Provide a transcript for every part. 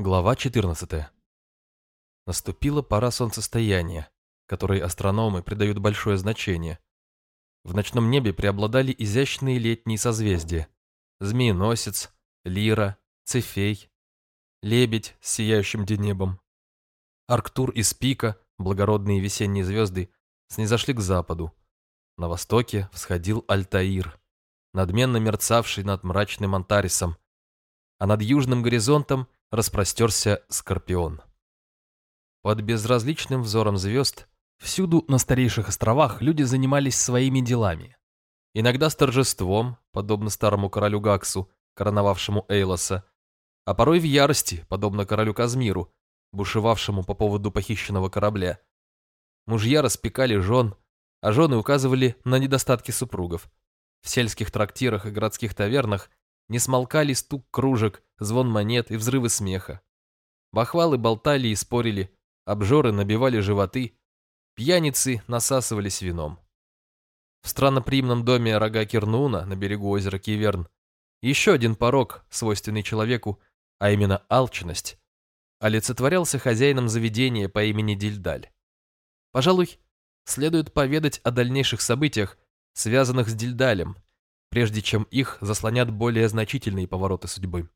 Глава 14. Наступила пора солнцестояния, которой астрономы придают большое значение. В ночном небе преобладали изящные летние созвездия. Змееносец, Лира, Цефей, Лебедь с сияющим денебом. Арктур и Спика, благородные весенние звезды, снизошли к западу. На востоке всходил Альтаир, надменно мерцавший над мрачным Антарисом, а над южным горизонтом – распростерся Скорпион. Под безразличным взором звезд всюду на старейших островах люди занимались своими делами. Иногда с торжеством, подобно старому королю Гаксу, короновавшему Эйлоса, а порой в ярости, подобно королю Казмиру, бушевавшему по поводу похищенного корабля. Мужья распекали жен, а жены указывали на недостатки супругов. В сельских трактирах и городских тавернах не смолкали стук кружек, звон монет и взрывы смеха. Бахвалы болтали и спорили, обжоры набивали животы, пьяницы насасывались вином. В странноприимном доме рога Кирнуна на берегу озера Киверн еще один порог, свойственный человеку, а именно алчность, олицетворялся хозяином заведения по имени Дильдаль. Пожалуй, следует поведать о дальнейших событиях, связанных с Дильдалем, прежде чем их заслонят более значительные повороты судьбы.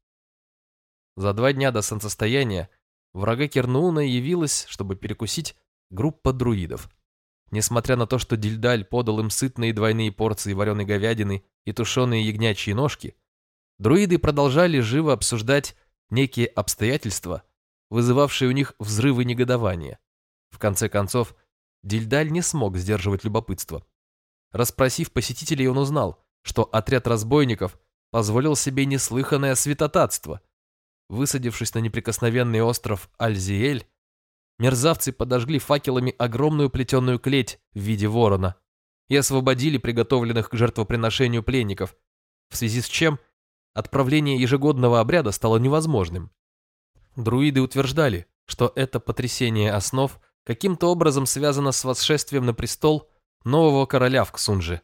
За два дня до солнцестояния врага Кернууна явилась, чтобы перекусить, группа друидов. Несмотря на то, что Дильдаль подал им сытные двойные порции вареной говядины и тушеные ягнячьи ножки, друиды продолжали живо обсуждать некие обстоятельства, вызывавшие у них взрывы негодования. В конце концов, Дильдаль не смог сдерживать любопытство. Расспросив посетителей, он узнал, что отряд разбойников позволил себе неслыханное святотатство. Высадившись на неприкосновенный остров Альзиэль, мерзавцы подожгли факелами огромную плетеную клеть в виде ворона и освободили приготовленных к жертвоприношению пленников, в связи с чем отправление ежегодного обряда стало невозможным. Друиды утверждали, что это потрясение основ каким-то образом связано с восшествием на престол нового короля в Ксунже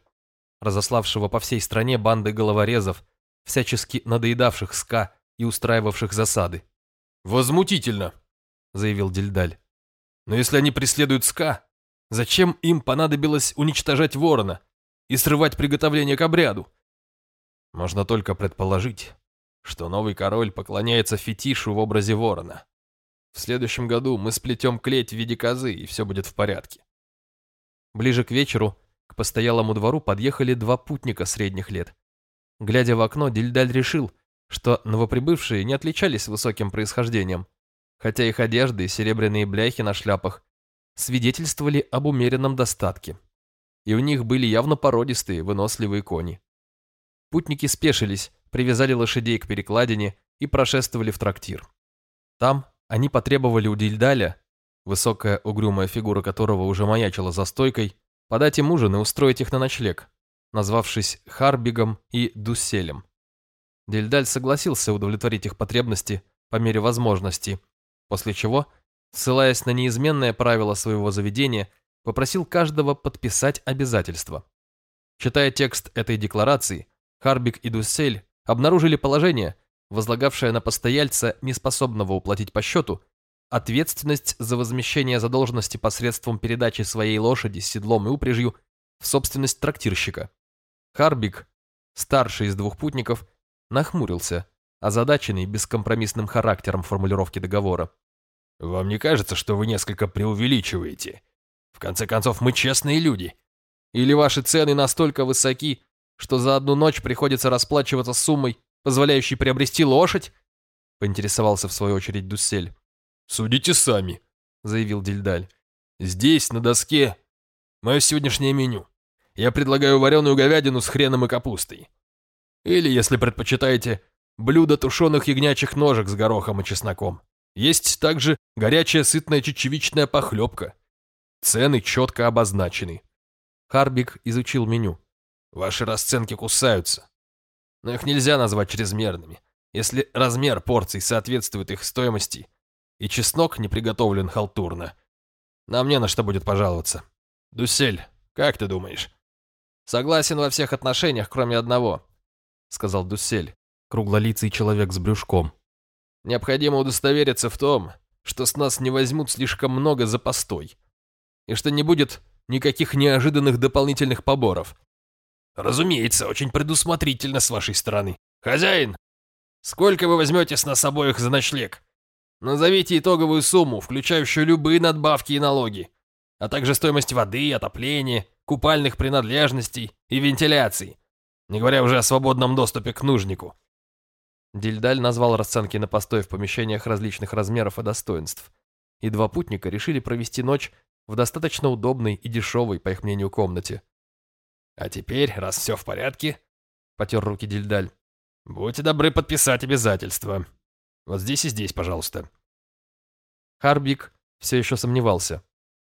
разославшего по всей стране банды головорезов, всячески надоедавших ска и устраивавших засады. «Возмутительно», — заявил Дильдаль. «Но если они преследуют ска, зачем им понадобилось уничтожать ворона и срывать приготовление к обряду?» Можно только предположить, что новый король поклоняется фетишу в образе ворона. В следующем году мы сплетем клеть в виде козы, и все будет в порядке. Ближе к вечеру постоялому двору подъехали два путника средних лет. Глядя в окно, Дильдаль решил, что новоприбывшие не отличались высоким происхождением, хотя их одежды и серебряные бляхи на шляпах свидетельствовали об умеренном достатке. И у них были явно породистые, выносливые кони. Путники спешились, привязали лошадей к перекладине и прошествовали в трактир. Там они потребовали у Дильдаля, высокая угрюмая фигура которого уже маячила за стойкой, подать им ужин и устроить их на ночлег, назвавшись Харбигом и Дусселем. Дельдаль согласился удовлетворить их потребности по мере возможности, после чего, ссылаясь на неизменное правило своего заведения, попросил каждого подписать обязательства. Читая текст этой декларации, Харбик и Дуссель обнаружили положение, возлагавшее на постояльца, неспособного уплатить по счету, ответственность за возмещение задолженности посредством передачи своей лошади с седлом и упряжью в собственность трактирщика. Харбик, старший из двух путников, нахмурился, озадаченный бескомпромиссным характером формулировки договора. «Вам не кажется, что вы несколько преувеличиваете? В конце концов, мы честные люди. Или ваши цены настолько высоки, что за одну ночь приходится расплачиваться суммой, позволяющей приобрести лошадь?» поинтересовался в свою очередь Дуссель. «Судите сами», — заявил Дильдаль. «Здесь, на доске, мое сегодняшнее меню. Я предлагаю вареную говядину с хреном и капустой. Или, если предпочитаете, блюдо тушеных ягнячьих ножек с горохом и чесноком. Есть также горячая сытная чечевичная похлебка. Цены четко обозначены». Харбик изучил меню. «Ваши расценки кусаются. Но их нельзя назвать чрезмерными. Если размер порций соответствует их стоимости – и чеснок не приготовлен халтурно. Нам не на что будет пожаловаться. Дусель, как ты думаешь? Согласен во всех отношениях, кроме одного, сказал Дусель, круглолицый человек с брюшком. Необходимо удостовериться в том, что с нас не возьмут слишком много за постой, и что не будет никаких неожиданных дополнительных поборов. Разумеется, очень предусмотрительно с вашей стороны. Хозяин, сколько вы возьмете с нас обоих за ночлег? Назовите итоговую сумму, включающую любые надбавки и налоги, а также стоимость воды, отопления, купальных принадлежностей и вентиляции, не говоря уже о свободном доступе к нужнику. Дильдаль назвал расценки на постой в помещениях различных размеров и достоинств, и два путника решили провести ночь в достаточно удобной и дешевой, по их мнению, комнате. «А теперь, раз все в порядке», — потер руки Дильдаль, — «будьте добры подписать обязательства. Вот здесь и здесь, пожалуйста». Харбик все еще сомневался.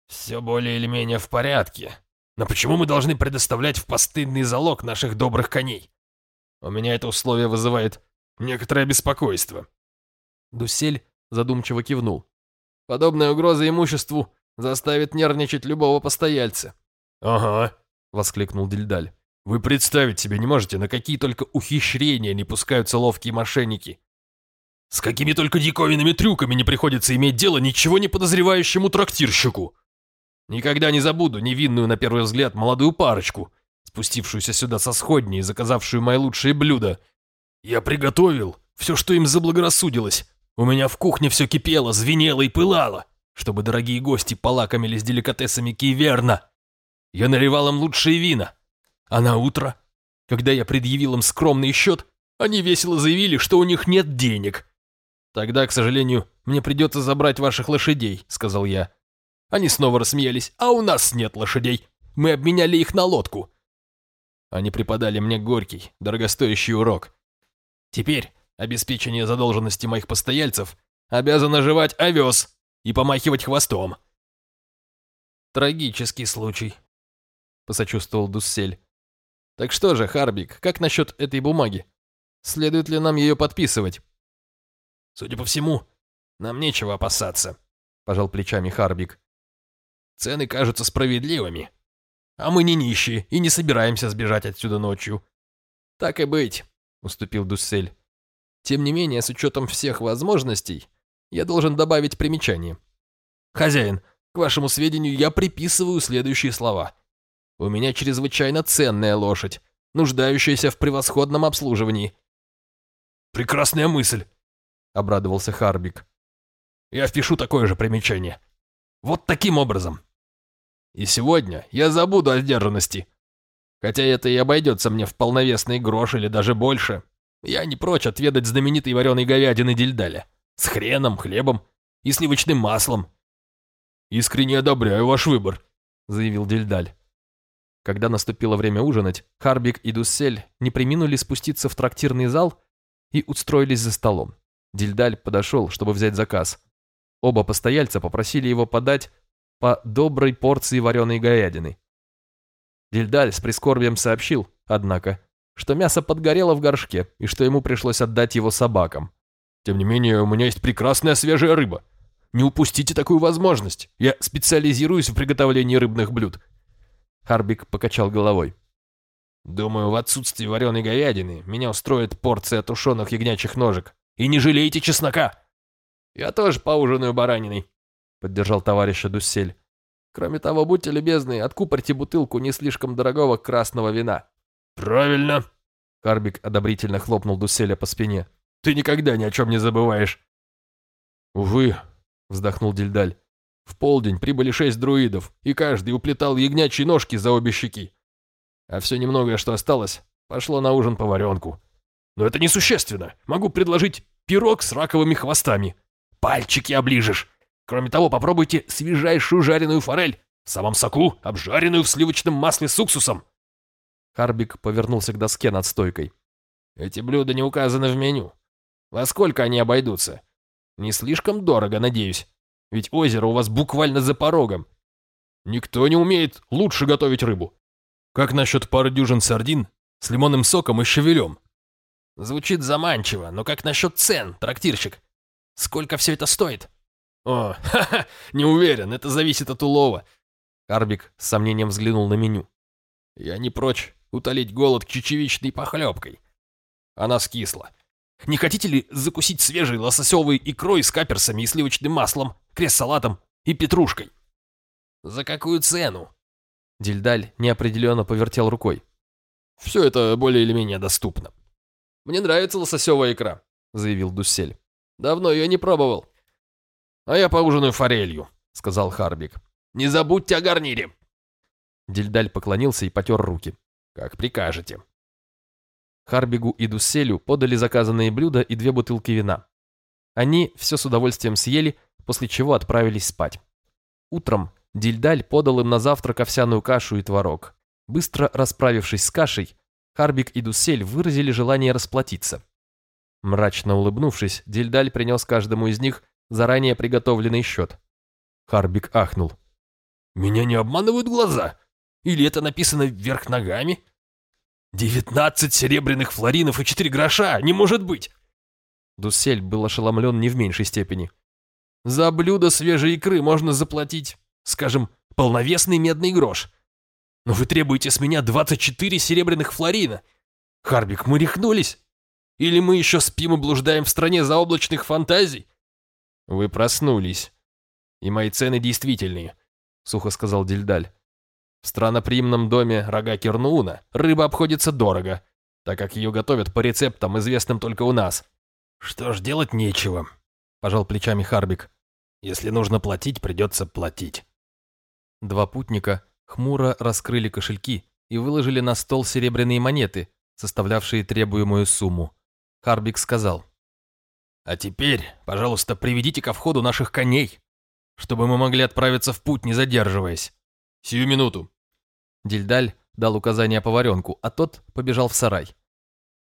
«Все более или менее в порядке. Но почему мы должны предоставлять в постыдный залог наших добрых коней? У меня это условие вызывает некоторое беспокойство». Дусель задумчиво кивнул. «Подобная угроза имуществу заставит нервничать любого постояльца». «Ага», — воскликнул Дильдаль. «Вы представить себе не можете, на какие только ухищрения не пускаются ловкие мошенники. С какими только диковинными трюками не приходится иметь дело ничего не подозревающему трактирщику. Никогда не забуду невинную на первый взгляд молодую парочку, спустившуюся сюда со сходней и заказавшую мои лучшие блюда. Я приготовил все, что им заблагорассудилось. У меня в кухне все кипело, звенело и пылало, чтобы дорогие гости полакомились деликатесами Киверна. Я наливал им лучшие вина. А на утро, когда я предъявил им скромный счет, они весело заявили, что у них нет денег. «Тогда, к сожалению, мне придется забрать ваших лошадей», — сказал я. Они снова рассмеялись. «А у нас нет лошадей. Мы обменяли их на лодку». Они преподали мне горький, дорогостоящий урок. Теперь обеспечение задолженности моих постояльцев обязано жевать овес и помахивать хвостом. Трагический случай, посочувствовал Дуссель. Так что же, Харбик, как насчет этой бумаги? Следует ли нам ее подписывать? Судя по всему, нам нечего опасаться, пожал плечами Харбик. Цены кажутся справедливыми, а мы не нищие и не собираемся сбежать отсюда ночью. Так и быть, уступил Дуссель. Тем не менее, с учетом всех возможностей, я должен добавить примечание. Хозяин, к вашему сведению, я приписываю следующие слова. У меня чрезвычайно ценная лошадь, нуждающаяся в превосходном обслуживании. Прекрасная мысль, обрадовался Харбик. Я впишу такое же примечание. Вот таким образом. И сегодня я забуду о сдержанности. Хотя это и обойдется мне в полновесный грош или даже больше. Я не прочь отведать знаменитой вареной говядины дельдаля. С хреном, хлебом и сливочным маслом. «Искренне одобряю ваш выбор», — заявил Дельдаль. Когда наступило время ужинать, Харбик и Дуссель не приминули спуститься в трактирный зал и устроились за столом. Дильдаль подошел, чтобы взять заказ. Оба постояльца попросили его подать по доброй порции вареной говядины. Дильдаль с прискорбием сообщил, однако, что мясо подгорело в горшке и что ему пришлось отдать его собакам. «Тем не менее, у меня есть прекрасная свежая рыба. Не упустите такую возможность. Я специализируюсь в приготовлении рыбных блюд. Харбик покачал головой. «Думаю, в отсутствие вареной говядины меня устроит порция тушеных ягнячьих ножек. И не жалейте чеснока!» «Я тоже поужинаю бараниной», — поддержал товарища Дуссель. «Кроме того, будьте любезны, откупорьте бутылку не слишком дорогого красного вина». «Правильно!» Харбик одобрительно хлопнул Дусселя по спине. «Ты никогда ни о чем не забываешь!» «Увы», — вздохнул Дильдаль. В полдень прибыли шесть друидов, и каждый уплетал ягнячьи ножки за обе щеки. А все немногое, что осталось, пошло на ужин по варенку. Но это несущественно. Могу предложить пирог с раковыми хвостами. Пальчики оближешь. Кроме того, попробуйте свежайшую жареную форель в самом соку, обжаренную в сливочном масле с уксусом. Харбик повернулся к доске над стойкой. Эти блюда не указаны в меню. Во сколько они обойдутся? Не слишком дорого, надеюсь. Ведь озеро у вас буквально за порогом. Никто не умеет лучше готовить рыбу. Как насчет пары дюжин сардин с лимонным соком и щавелем? Звучит заманчиво, но как насчет цен, трактирщик? Сколько все это стоит? О, ха-ха, не уверен, это зависит от улова. Карбик с сомнением взглянул на меню. Я не прочь утолить голод чечевичной похлебкой. Она скисла. Не хотите ли закусить свежей лососевой икрой с каперсами и сливочным маслом, крест-салатом и петрушкой?» «За какую цену?» Дильдаль неопределенно повертел рукой. «Все это более или менее доступно. Мне нравится лососевая икра», — заявил Дуссель. «Давно ее не пробовал». «А я поужинаю форелью», — сказал Харбик. «Не забудьте о гарнире». Дильдаль поклонился и потер руки. «Как прикажете». Харбигу и Дусселю подали заказанные блюда и две бутылки вина. Они все с удовольствием съели, после чего отправились спать. Утром Дильдаль подал им на завтрак овсяную кашу и творог. Быстро расправившись с кашей, Харбик и Дуссель выразили желание расплатиться. Мрачно улыбнувшись, Дильдаль принес каждому из них заранее приготовленный счет. Харбик ахнул. «Меня не обманывают глаза? Или это написано вверх ногами?» «Девятнадцать серебряных флоринов и четыре гроша! Не может быть!» Дуссель был ошеломлен не в меньшей степени. «За блюдо свежей икры можно заплатить, скажем, полновесный медный грош. Но вы требуете с меня двадцать четыре серебряных флорина. Харбик, мы рехнулись? Или мы еще спим и блуждаем в стране заоблачных фантазий?» «Вы проснулись. И мои цены действительные», — сухо сказал Дильдаль. В страноприимном доме рога Кернууна рыба обходится дорого, так как ее готовят по рецептам, известным только у нас. «Что ж, делать нечего», – пожал плечами Харбик. «Если нужно платить, придется платить». Два путника хмуро раскрыли кошельки и выложили на стол серебряные монеты, составлявшие требуемую сумму. Харбик сказал. «А теперь, пожалуйста, приведите ко входу наших коней, чтобы мы могли отправиться в путь, не задерживаясь. Сию минуту. Дильдаль дал указание поваренку, а тот побежал в сарай.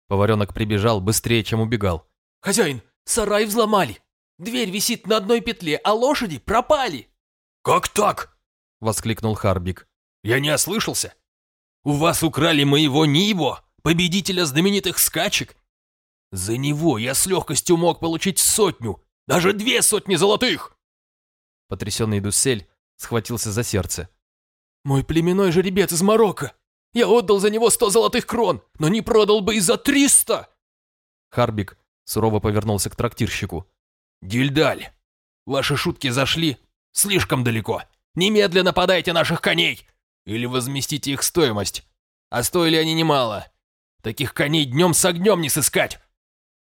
Поваренок прибежал быстрее, чем убегал. «Хозяин, сарай взломали! Дверь висит на одной петле, а лошади пропали!» «Как так?» — воскликнул Харбик. «Я не ослышался? У вас украли моего Нибо, победителя знаменитых скачек? За него я с легкостью мог получить сотню, даже две сотни золотых!» Потрясенный Дуссель схватился за сердце. «Мой племенной жеребец из Марокко! Я отдал за него сто золотых крон, но не продал бы и за триста!» Харбик сурово повернулся к трактирщику. «Дильдаль, ваши шутки зашли слишком далеко. Немедленно подайте наших коней! Или возместите их стоимость. А стоили они немало. Таких коней днем с огнем не сыскать.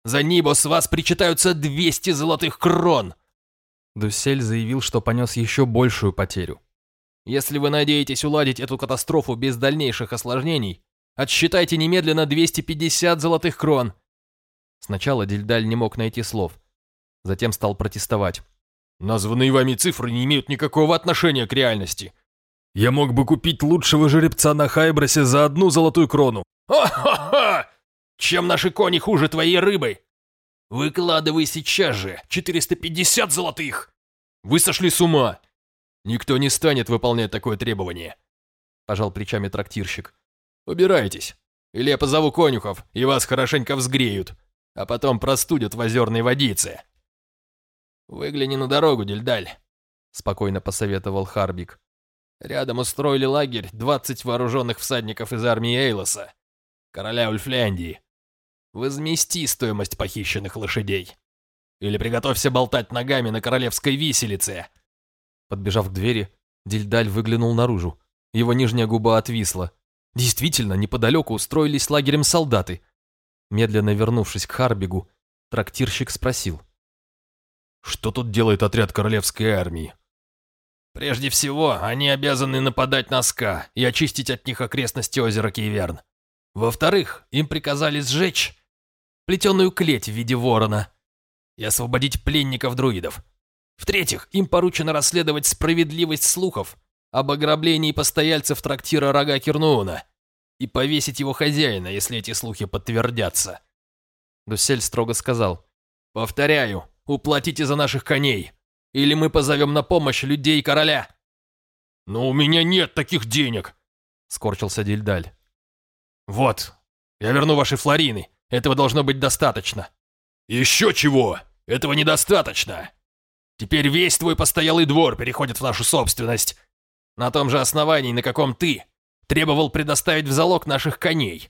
За Нибо с вас причитаются двести золотых крон!» Дуссель заявил, что понес еще большую потерю. Если вы надеетесь уладить эту катастрофу без дальнейших осложнений, отсчитайте немедленно 250 золотых крон. Сначала Дильдаль не мог найти слов. Затем стал протестовать. Названные вами цифры не имеют никакого отношения к реальности. Я мог бы купить лучшего жеребца на Хайбросе за одну золотую крону. Ха-ха-ха! Чем наши кони хуже твоей рыбы? Выкладывай сейчас же 450 золотых! Вы сошли с ума! Никто не станет выполнять такое требование. Пожал плечами трактирщик. Убирайтесь, или я позову конюхов, и вас хорошенько взгреют, а потом простудят в озерной водице. Выгляни на дорогу, Дельдаль, спокойно посоветовал Харбик. Рядом устроили лагерь 20 вооруженных всадников из армии Эйлоса, короля Ульфляндии. Возмести стоимость похищенных лошадей. Или приготовься болтать ногами на королевской виселице. Подбежав к двери, Дильдаль выглянул наружу. Его нижняя губа отвисла. Действительно, неподалеку устроились лагерем солдаты. Медленно вернувшись к Харбигу, трактирщик спросил. «Что тут делает отряд королевской армии?» «Прежде всего, они обязаны нападать на Ска и очистить от них окрестности озера Кейверн. Во-вторых, им приказали сжечь плетеную клеть в виде ворона и освободить пленников-друидов. В-третьих, им поручено расследовать справедливость слухов об ограблении постояльцев трактира Рога Кернууна и повесить его хозяина, если эти слухи подтвердятся. Дусель строго сказал. «Повторяю, уплатите за наших коней, или мы позовем на помощь людей короля». «Но у меня нет таких денег», — скорчился Дильдаль. «Вот, я верну ваши флорины, этого должно быть достаточно». «Еще чего? Этого недостаточно!» Теперь весь твой постоялый двор переходит в нашу собственность. На том же основании, на каком ты требовал предоставить в залог наших коней.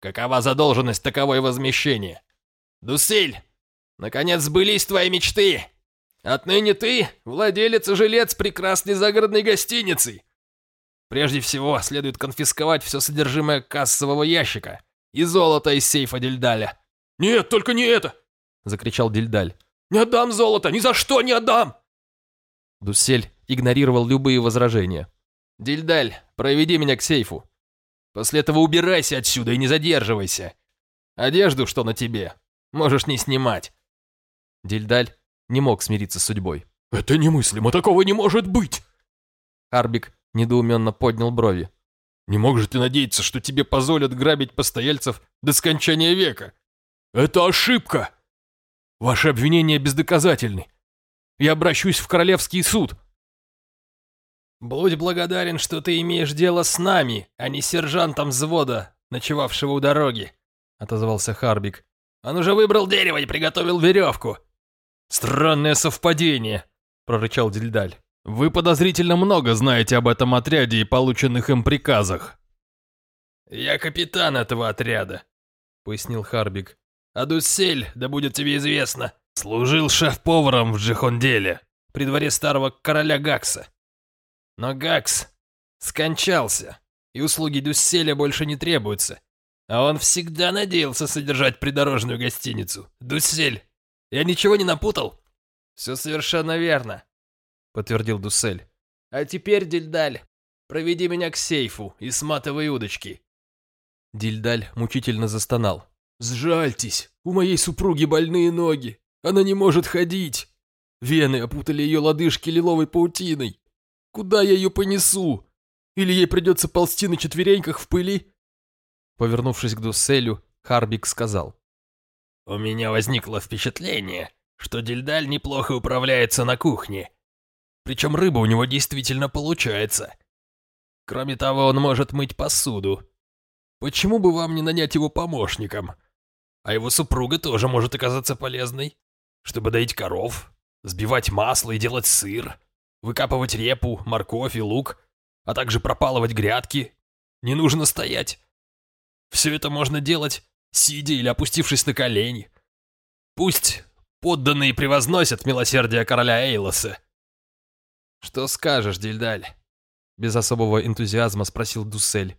Какова задолженность, таковое возмещение. Дусель, наконец сбылись твои мечты. Отныне ты владелец и жилец прекрасной загородной гостиницы. Прежде всего, следует конфисковать все содержимое кассового ящика и золото из сейфа Дельдаля. «Нет, только не это!» — закричал Дельдаль. «Не отдам золото! Ни за что не отдам!» Дуссель игнорировал любые возражения. «Дельдаль, проведи меня к сейфу. После этого убирайся отсюда и не задерживайся. Одежду, что на тебе, можешь не снимать». Дельдаль не мог смириться с судьбой. «Это немыслимо, такого не может быть!» Харбик недоуменно поднял брови. «Не мог же ты надеяться, что тебе позволят грабить постояльцев до скончания века? Это ошибка! Ваши обвинения бездоказательны. Я обращусь в Королевский суд». «Будь благодарен, что ты имеешь дело с нами, а не с сержантом взвода, ночевавшего у дороги», — отозвался Харбик. «Он уже выбрал дерево и приготовил веревку». «Странное совпадение», — прорычал Дильдаль. «Вы подозрительно много знаете об этом отряде и полученных им приказах». «Я капитан этого отряда», — пояснил Харбик. «А Дуссель, да будет тебе известно, служил шеф-поваром в Джихонделе, при дворе старого короля Гакса. Но Гакс скончался, и услуги Дусселя больше не требуются. А он всегда надеялся содержать придорожную гостиницу. Дуссель, я ничего не напутал?» «Все совершенно верно», — подтвердил Дуссель. «А теперь, Дильдаль, проведи меня к сейфу и сматывай удочки». Дильдаль мучительно застонал. «Сжальтесь, у моей супруги больные ноги, она не может ходить. Вены опутали ее лодыжки лиловой паутиной. Куда я ее понесу? Или ей придется ползти на четвереньках в пыли?» Повернувшись к Дусселю, Харбик сказал. «У меня возникло впечатление, что Дильдаль неплохо управляется на кухне. Причем рыба у него действительно получается. Кроме того, он может мыть посуду. Почему бы вам не нанять его помощником? А его супруга тоже может оказаться полезной, чтобы доить коров, сбивать масло и делать сыр, выкапывать репу, морковь и лук, а также пропалывать грядки. Не нужно стоять. Все это можно делать, сидя или опустившись на колени. Пусть подданные превозносят милосердие короля Эйлоса. «Что скажешь, Дильдаль?» Без особого энтузиазма спросил Дуссель.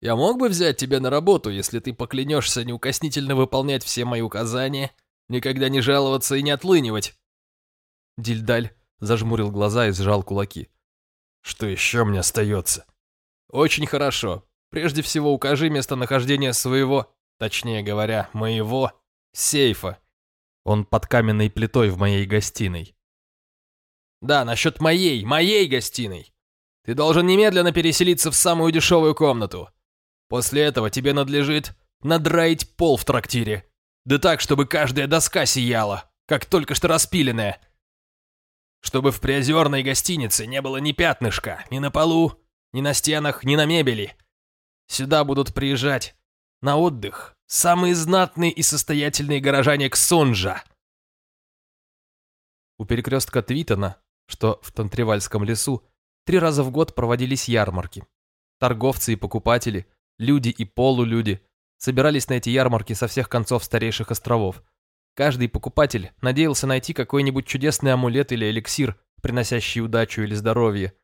«Я мог бы взять тебя на работу, если ты поклянешься неукоснительно выполнять все мои указания, никогда не жаловаться и не отлынивать». Дильдаль зажмурил глаза и сжал кулаки. «Что еще мне остается?» «Очень хорошо. Прежде всего укажи местонахождение своего, точнее говоря, моего, сейфа. Он под каменной плитой в моей гостиной». «Да, насчет моей, моей гостиной. Ты должен немедленно переселиться в самую дешевую комнату. После этого тебе надлежит надраить пол в трактире. Да так, чтобы каждая доска сияла, как только что распиленная. Чтобы в приозерной гостинице не было ни пятнышка, ни на полу, ни на стенах, ни на мебели. Сюда будут приезжать на отдых самые знатные и состоятельные горожане Ксунжа. У перекрестка Твитона, что в Тантривальском лесу, три раза в год проводились ярмарки. Торговцы и покупатели, люди и полулюди собирались на эти ярмарки со всех концов старейших островов. Каждый покупатель надеялся найти какой-нибудь чудесный амулет или эликсир, приносящий удачу или здоровье.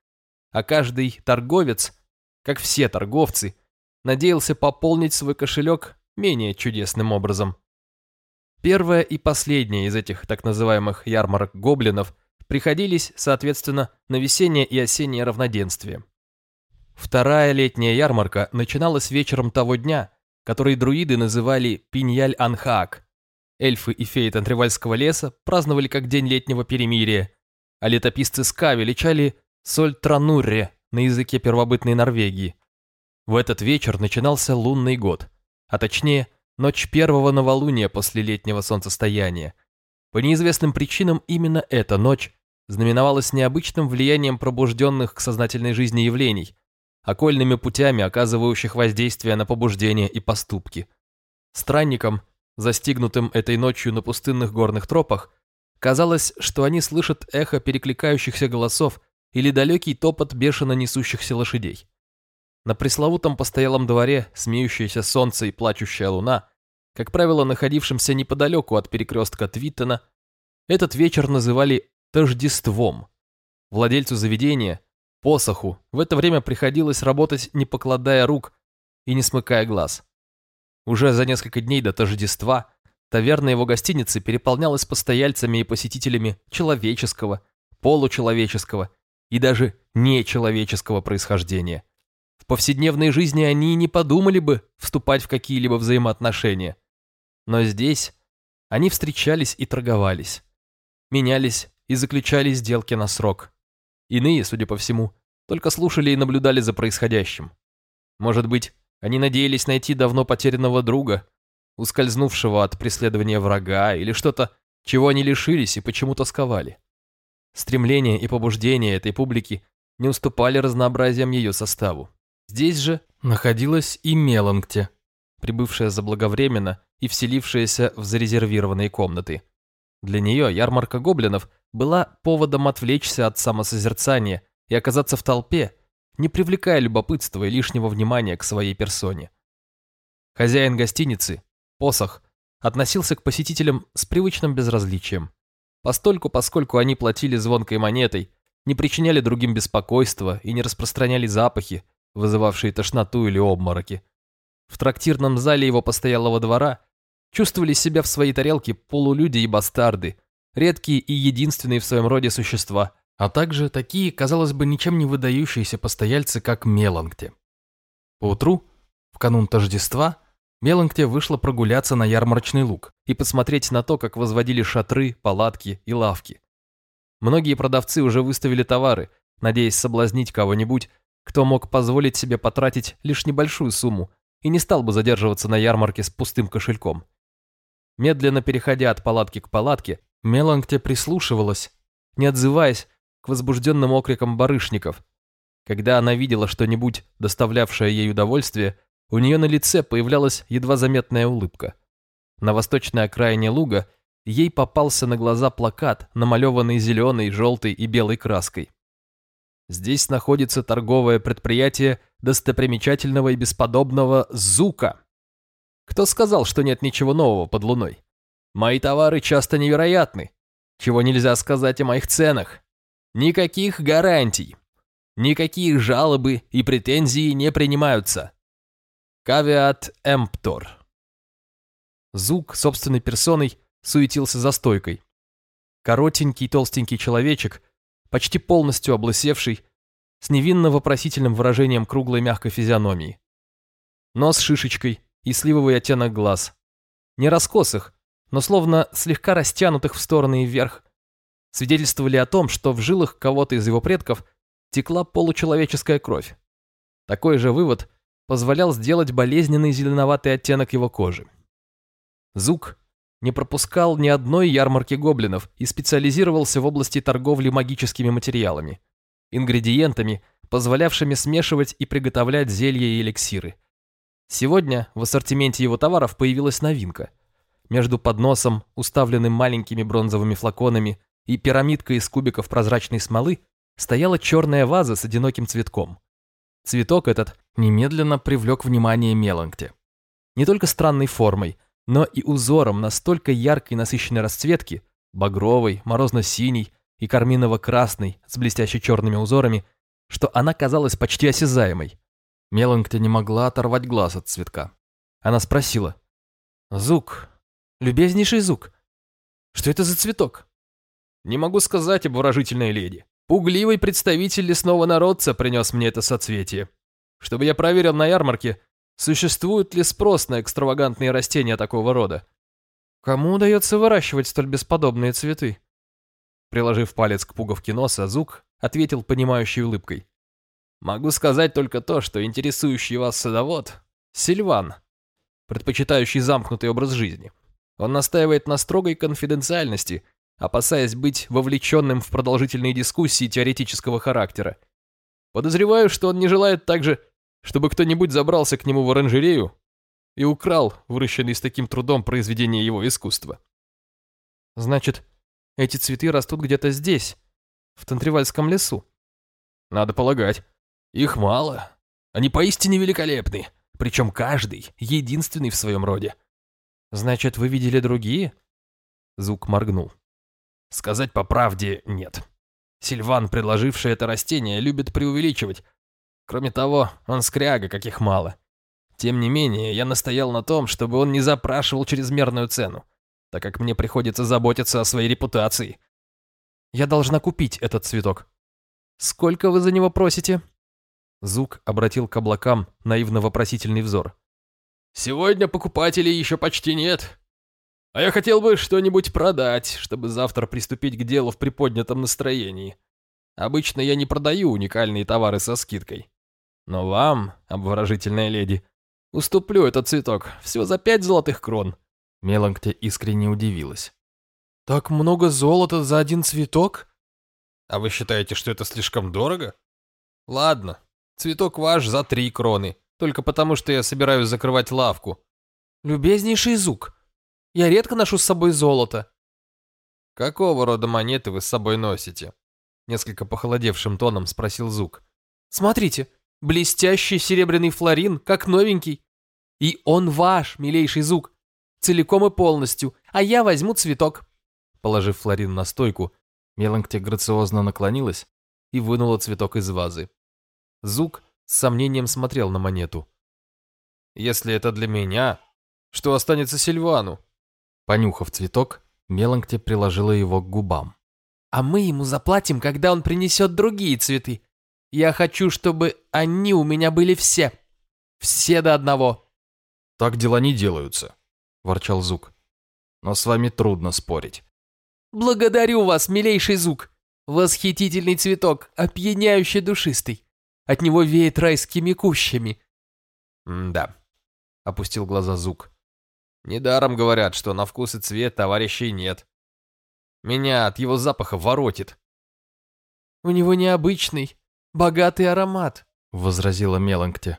А каждый торговец, как все торговцы, надеялся пополнить свой кошелек менее чудесным образом. Первая и последняя из этих так называемых ярмарок гоблинов приходились, соответственно, на весеннее и осеннее равноденствие. Вторая летняя ярмарка начиналась вечером того дня, который друиды называли Пиньяль-Анхаак. Эльфы и феи Тантривальского леса праздновали как день летнего перемирия, а летописцы Ска величали Соль Транурре на языке первобытной Норвегии. В этот вечер начинался лунный год, а точнее, ночь первого новолуния после летнего солнцестояния. По неизвестным причинам именно эта ночь знаменовалась необычным влиянием пробужденных к сознательной жизни явлений, окольными путями, оказывающих воздействие на побуждения и поступки. Странникам, застигнутым этой ночью на пустынных горных тропах, казалось, что они слышат эхо перекликающихся голосов или далекий топот бешено несущихся лошадей. На пресловутом постоялом дворе смеющееся солнце и плачущая луна как правило, находившимся неподалеку от перекрестка Твиттона, этот вечер называли «тождеством». Владельцу заведения, посоху, в это время приходилось работать, не покладая рук и не смыкая глаз. Уже за несколько дней до Тождества таверна его гостиницы переполнялась постояльцами и посетителями человеческого, получеловеческого и даже нечеловеческого происхождения. В повседневной жизни они не подумали бы вступать в какие-либо взаимоотношения. Но здесь они встречались и торговались, менялись и заключали сделки на срок. Иные, судя по всему, только слушали и наблюдали за происходящим. Может быть, они надеялись найти давно потерянного друга, ускользнувшего от преследования врага или что-то, чего они лишились и почему тосковали. Стремления и побуждения этой публики не уступали разнообразием ее составу. Здесь же находилась и Мелангте, прибывшая заблаговременно и вселившаяся в зарезервированные комнаты. Для нее ярмарка гоблинов была поводом отвлечься от самосозерцания и оказаться в толпе, не привлекая любопытства и лишнего внимания к своей персоне. Хозяин гостиницы, посох, относился к посетителям с привычным безразличием. Постольку, поскольку они платили звонкой монетой, не причиняли другим беспокойства и не распространяли запахи, вызывавшие тошноту или обмороки. В трактирном зале его постоялого двора чувствовали себя в своей тарелке полулюди и бастарды, редкие и единственные в своем роде существа, а также такие, казалось бы, ничем не выдающиеся постояльцы, как Мелангте. Поутру, в канун Тождества, Меланкте вышла прогуляться на ярмарочный луг и посмотреть на то, как возводили шатры, палатки и лавки. Многие продавцы уже выставили товары, надеясь соблазнить кого-нибудь, кто мог позволить себе потратить лишь небольшую сумму и не стал бы задерживаться на ярмарке с пустым кошельком. Медленно переходя от палатки к палатке, Меланкте прислушивалась, не отзываясь к возбужденным окрикам барышников. Когда она видела что-нибудь, доставлявшее ей удовольствие, у нее на лице появлялась едва заметная улыбка. На восточной окраине луга ей попался на глаза плакат, намалеванный зеленой, желтой и белой краской. Здесь находится торговое предприятие достопримечательного и бесподобного Зука. Кто сказал, что нет ничего нового под луной? Мои товары часто невероятны. Чего нельзя сказать о моих ценах? Никаких гарантий. Никакие жалобы и претензии не принимаются. Кавиат эмптор. Зук собственной персоной суетился за стойкой. Коротенький толстенький человечек, почти полностью облысевший, с невинно вопросительным выражением круглой мягкой физиономии. Нос шишечкой и сливовый оттенок глаз. Не раскосых, но словно слегка растянутых в стороны и вверх, свидетельствовали о том, что в жилах кого-то из его предков текла получеловеческая кровь. Такой же вывод позволял сделать болезненный зеленоватый оттенок его кожи. Зук не пропускал ни одной ярмарки гоблинов и специализировался в области торговли магическими материалами, ингредиентами, позволявшими смешивать и приготовлять зелья и эликсиры. Сегодня в ассортименте его товаров появилась новинка. Между подносом, уставленным маленькими бронзовыми флаконами, и пирамидкой из кубиков прозрачной смолы стояла черная ваза с одиноким цветком. Цветок этот немедленно привлек внимание Меланкте. Не только странной формой, но и узором настолько яркой насыщенной расцветки, багровой, морозно-синий и карминово-красный с блестяще черными узорами, что она казалась почти осязаемой. Меланкте не могла оторвать глаз от цветка. Она спросила. «Зук, любезнейший Зук, что это за цветок?» «Не могу сказать, обворожительная леди. Пугливый представитель лесного народца принес мне это соцветие, чтобы я проверил на ярмарке, существует ли спрос на экстравагантные растения такого рода. Кому удается выращивать столь бесподобные цветы? Приложив палец к пуговке носа, Зук ответил понимающей улыбкой. Могу сказать только то, что интересующий вас садовод – Сильван, предпочитающий замкнутый образ жизни. Он настаивает на строгой конфиденциальности опасаясь быть вовлеченным в продолжительные дискуссии теоретического характера. Подозреваю, что он не желает также, чтобы кто-нибудь забрался к нему в оранжерею и украл выращенный с таким трудом произведение его искусства. Значит, эти цветы растут где-то здесь, в Тантривальском лесу. Надо полагать. Их мало. Они поистине великолепны, причем каждый единственный в своем роде. Значит, вы видели другие? Зук моргнул. Сказать по правде нет. Сильван, предложивший это растение, любит преувеличивать. Кроме того, он скряга, каких мало. Тем не менее, я настоял на том, чтобы он не запрашивал чрезмерную цену, так как мне приходится заботиться о своей репутации. Я должна купить этот цветок. Сколько вы за него просите? Зук обратил к облакам наивно-вопросительный взор. «Сегодня покупателей еще почти нет. А я хотел бы что-нибудь продать, чтобы завтра приступить к делу в приподнятом настроении. Обычно я не продаю уникальные товары со скидкой. Но вам, обворожительная леди, уступлю этот цветок всего за пять золотых крон». Меланкте искренне удивилась. «Так много золота за один цветок?» «А вы считаете, что это слишком дорого?» «Ладно, Цветок ваш за три кроны, только потому что я собираюсь закрывать лавку. Любезнейший Зук, я редко ношу с собой золото. Какого рода монеты вы с собой носите? Несколько похолодевшим тоном спросил Зук. Смотрите, блестящий серебряный флорин, как новенький. И он ваш, милейший Зук, целиком и полностью, а я возьму цветок. Положив флорин на стойку, Меланкте грациозно наклонилась и вынула цветок из вазы. Зук с сомнением смотрел на монету. «Если это для меня, что останется Сильвану?» Понюхав цветок, Меланкте приложила его к губам. «А мы ему заплатим, когда он принесет другие цветы. Я хочу, чтобы они у меня были все. Все до одного». «Так дела не делаются», – ворчал Зук. «Но с вами трудно спорить». «Благодарю вас, милейший Зук. Восхитительный цветок, опьяняющий душистый. От него веет райскими кущами. «Да», — опустил глаза Зук. «Недаром говорят, что на вкус и цвет товарищей нет. Меня от его запаха воротит». «У него необычный, богатый аромат», — возразила Меланкте.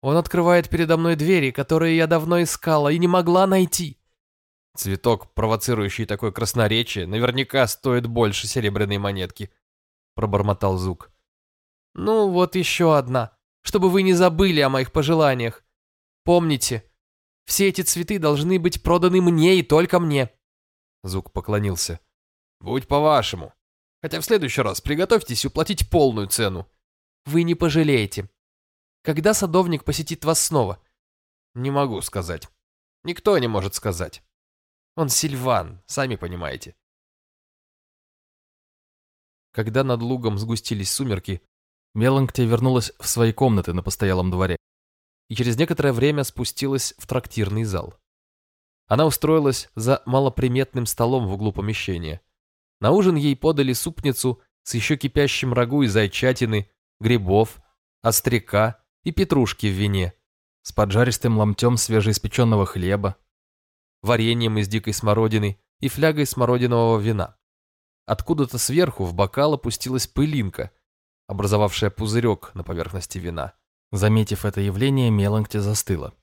«Он открывает передо мной двери, которые я давно искала и не могла найти». «Цветок, провоцирующий такое красноречие, наверняка стоит больше серебряной монетки», — пробормотал Зук. Ну, вот еще одна, чтобы вы не забыли о моих пожеланиях. Помните, все эти цветы должны быть проданы мне и только мне. Зук поклонился. Будь по-вашему. Хотя в следующий раз приготовьтесь уплатить полную цену. Вы не пожалеете. Когда садовник посетит вас снова? Не могу сказать. Никто не может сказать. Он Сильван, сами понимаете. Когда над лугом сгустились сумерки, Меланкте вернулась в свои комнаты на постоялом дворе и через некоторое время спустилась в трактирный зал. Она устроилась за малоприметным столом в углу помещения. На ужин ей подали супницу с еще кипящим рагу из зайчатины, грибов, остряка и петрушки в вине, с поджаристым ломтем свежеиспеченного хлеба, вареньем из дикой смородины и флягой смородинового вина. Откуда-то сверху в бокал опустилась пылинка, образовавшая пузырек на поверхности вина. Заметив это явление, Меланкте застыла.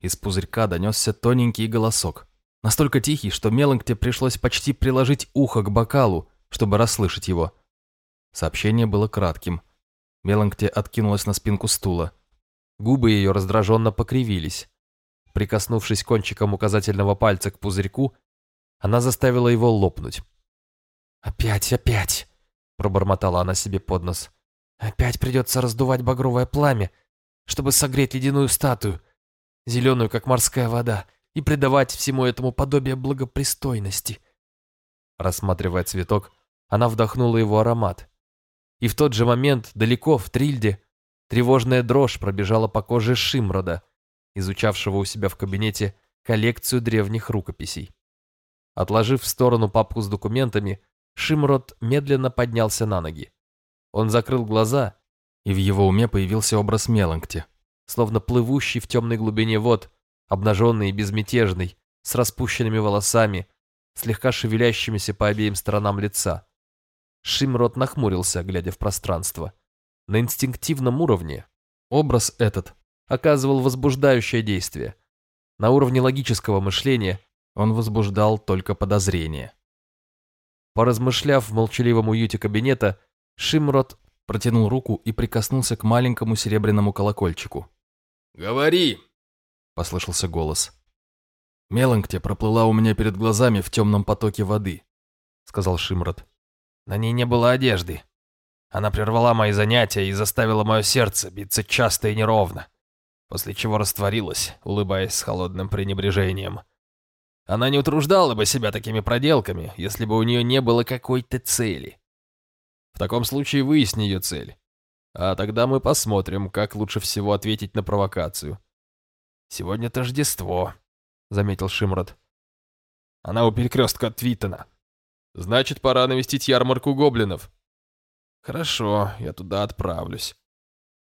Из пузырька донесся тоненький голосок. Настолько тихий, что Меланкте пришлось почти приложить ухо к бокалу, чтобы расслышать его. Сообщение было кратким. Меланкте откинулась на спинку стула. Губы ее раздраженно покривились. Прикоснувшись кончиком указательного пальца к пузырьку, она заставила его лопнуть. «Опять, опять!» – пробормотала она себе под нос. Опять придется раздувать багровое пламя, чтобы согреть ледяную статую, зеленую, как морская вода, и придавать всему этому подобие благопристойности. Рассматривая цветок, она вдохнула его аромат. И в тот же момент, далеко, в Трильде, тревожная дрожь пробежала по коже Шимрода, изучавшего у себя в кабинете коллекцию древних рукописей. Отложив в сторону папку с документами, Шимрод медленно поднялся на ноги. Он закрыл глаза, и в его уме появился образ Меланкти, словно плывущий в темной глубине вод, обнаженный и безмятежный, с распущенными волосами, слегка шевелящимися по обеим сторонам лица. Шимрот нахмурился, глядя в пространство. На инстинктивном уровне образ этот оказывал возбуждающее действие. На уровне логического мышления он возбуждал только подозрение. Поразмышляв в молчаливом уюте кабинета, Шимрот протянул руку и прикоснулся к маленькому серебряному колокольчику. «Говори!» – послышался голос. Меланкте проплыла у меня перед глазами в темном потоке воды, сказал Шимрот. На ней не было одежды. Она прервала мои занятия и заставила мое сердце биться часто и неровно, после чего растворилась, улыбаясь с холодным пренебрежением. Она не утруждала бы себя такими проделками, если бы у нее не было какой-то цели. В таком случае выясни ее цель. А тогда мы посмотрим, как лучше всего ответить на провокацию. Сегодня Тождество, — заметил Шимрот. «Она у перекрестка Твиттона. Значит, пора навестить ярмарку гоблинов». «Хорошо, я туда отправлюсь».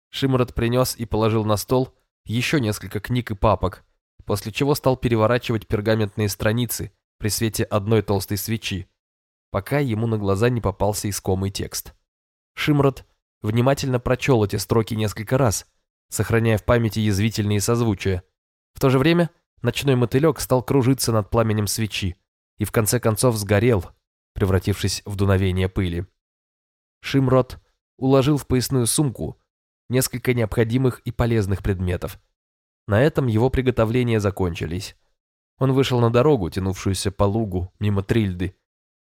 Шимрот принес и положил на стол еще несколько книг и папок, после чего стал переворачивать пергаментные страницы при свете одной толстой свечи, пока ему на глаза не попался искомый текст. Шимрот внимательно прочел эти строки несколько раз, сохраняя в памяти язвительные созвучия. В то же время ночной мотылек стал кружиться над пламенем свечи и в конце концов сгорел, превратившись в дуновение пыли. Шимрот уложил в поясную сумку несколько необходимых и полезных предметов. На этом его приготовления закончились. Он вышел на дорогу, тянувшуюся по лугу, мимо Трильды,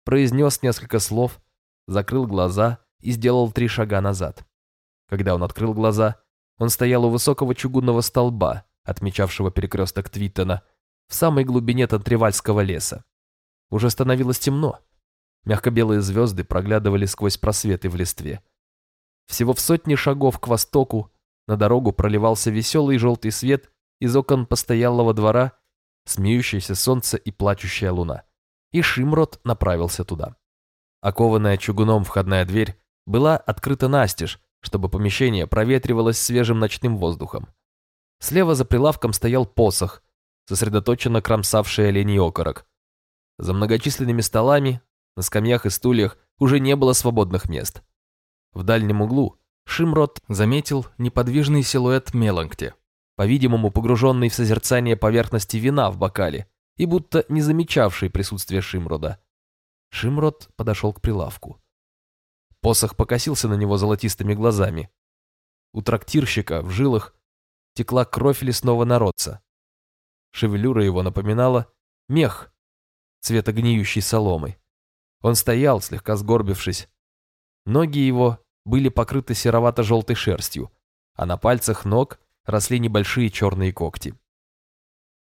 произнес несколько слов, закрыл глаза и сделал три шага назад. Когда он открыл глаза, он стоял у высокого чугунного столба, отмечавшего перекресток Твиттона, в самой глубине Тантривальского леса. Уже становилось темно. Мягко-белые звезды проглядывали сквозь просветы в листве. Всего в сотни шагов к востоку на дорогу проливался веселый желтый свет из окон постоялого двора, смеющееся солнце и плачущая луна. И Шимрот направился туда. Окованная чугуном входная дверь была открыта настежь, чтобы помещение проветривалось свежим ночным воздухом. Слева за прилавком стоял посох, сосредоточенно кромсавший оленей окорок. За многочисленными столами, на скамьях и стульях уже не было свободных мест. В дальнем углу Шимрот заметил неподвижный силуэт Меланкте, по-видимому погруженный в созерцание поверхности вина в бокале и будто не замечавший присутствие Шимрода. Шимрот подошел к прилавку. Посох покосился на него золотистыми глазами. У трактирщика в жилах текла кровь лесного народца. Шевелюра его напоминала мех цвета гниющей соломы. Он стоял, слегка сгорбившись. Ноги его были покрыты серовато-желтой шерстью, а на пальцах ног росли небольшие черные когти.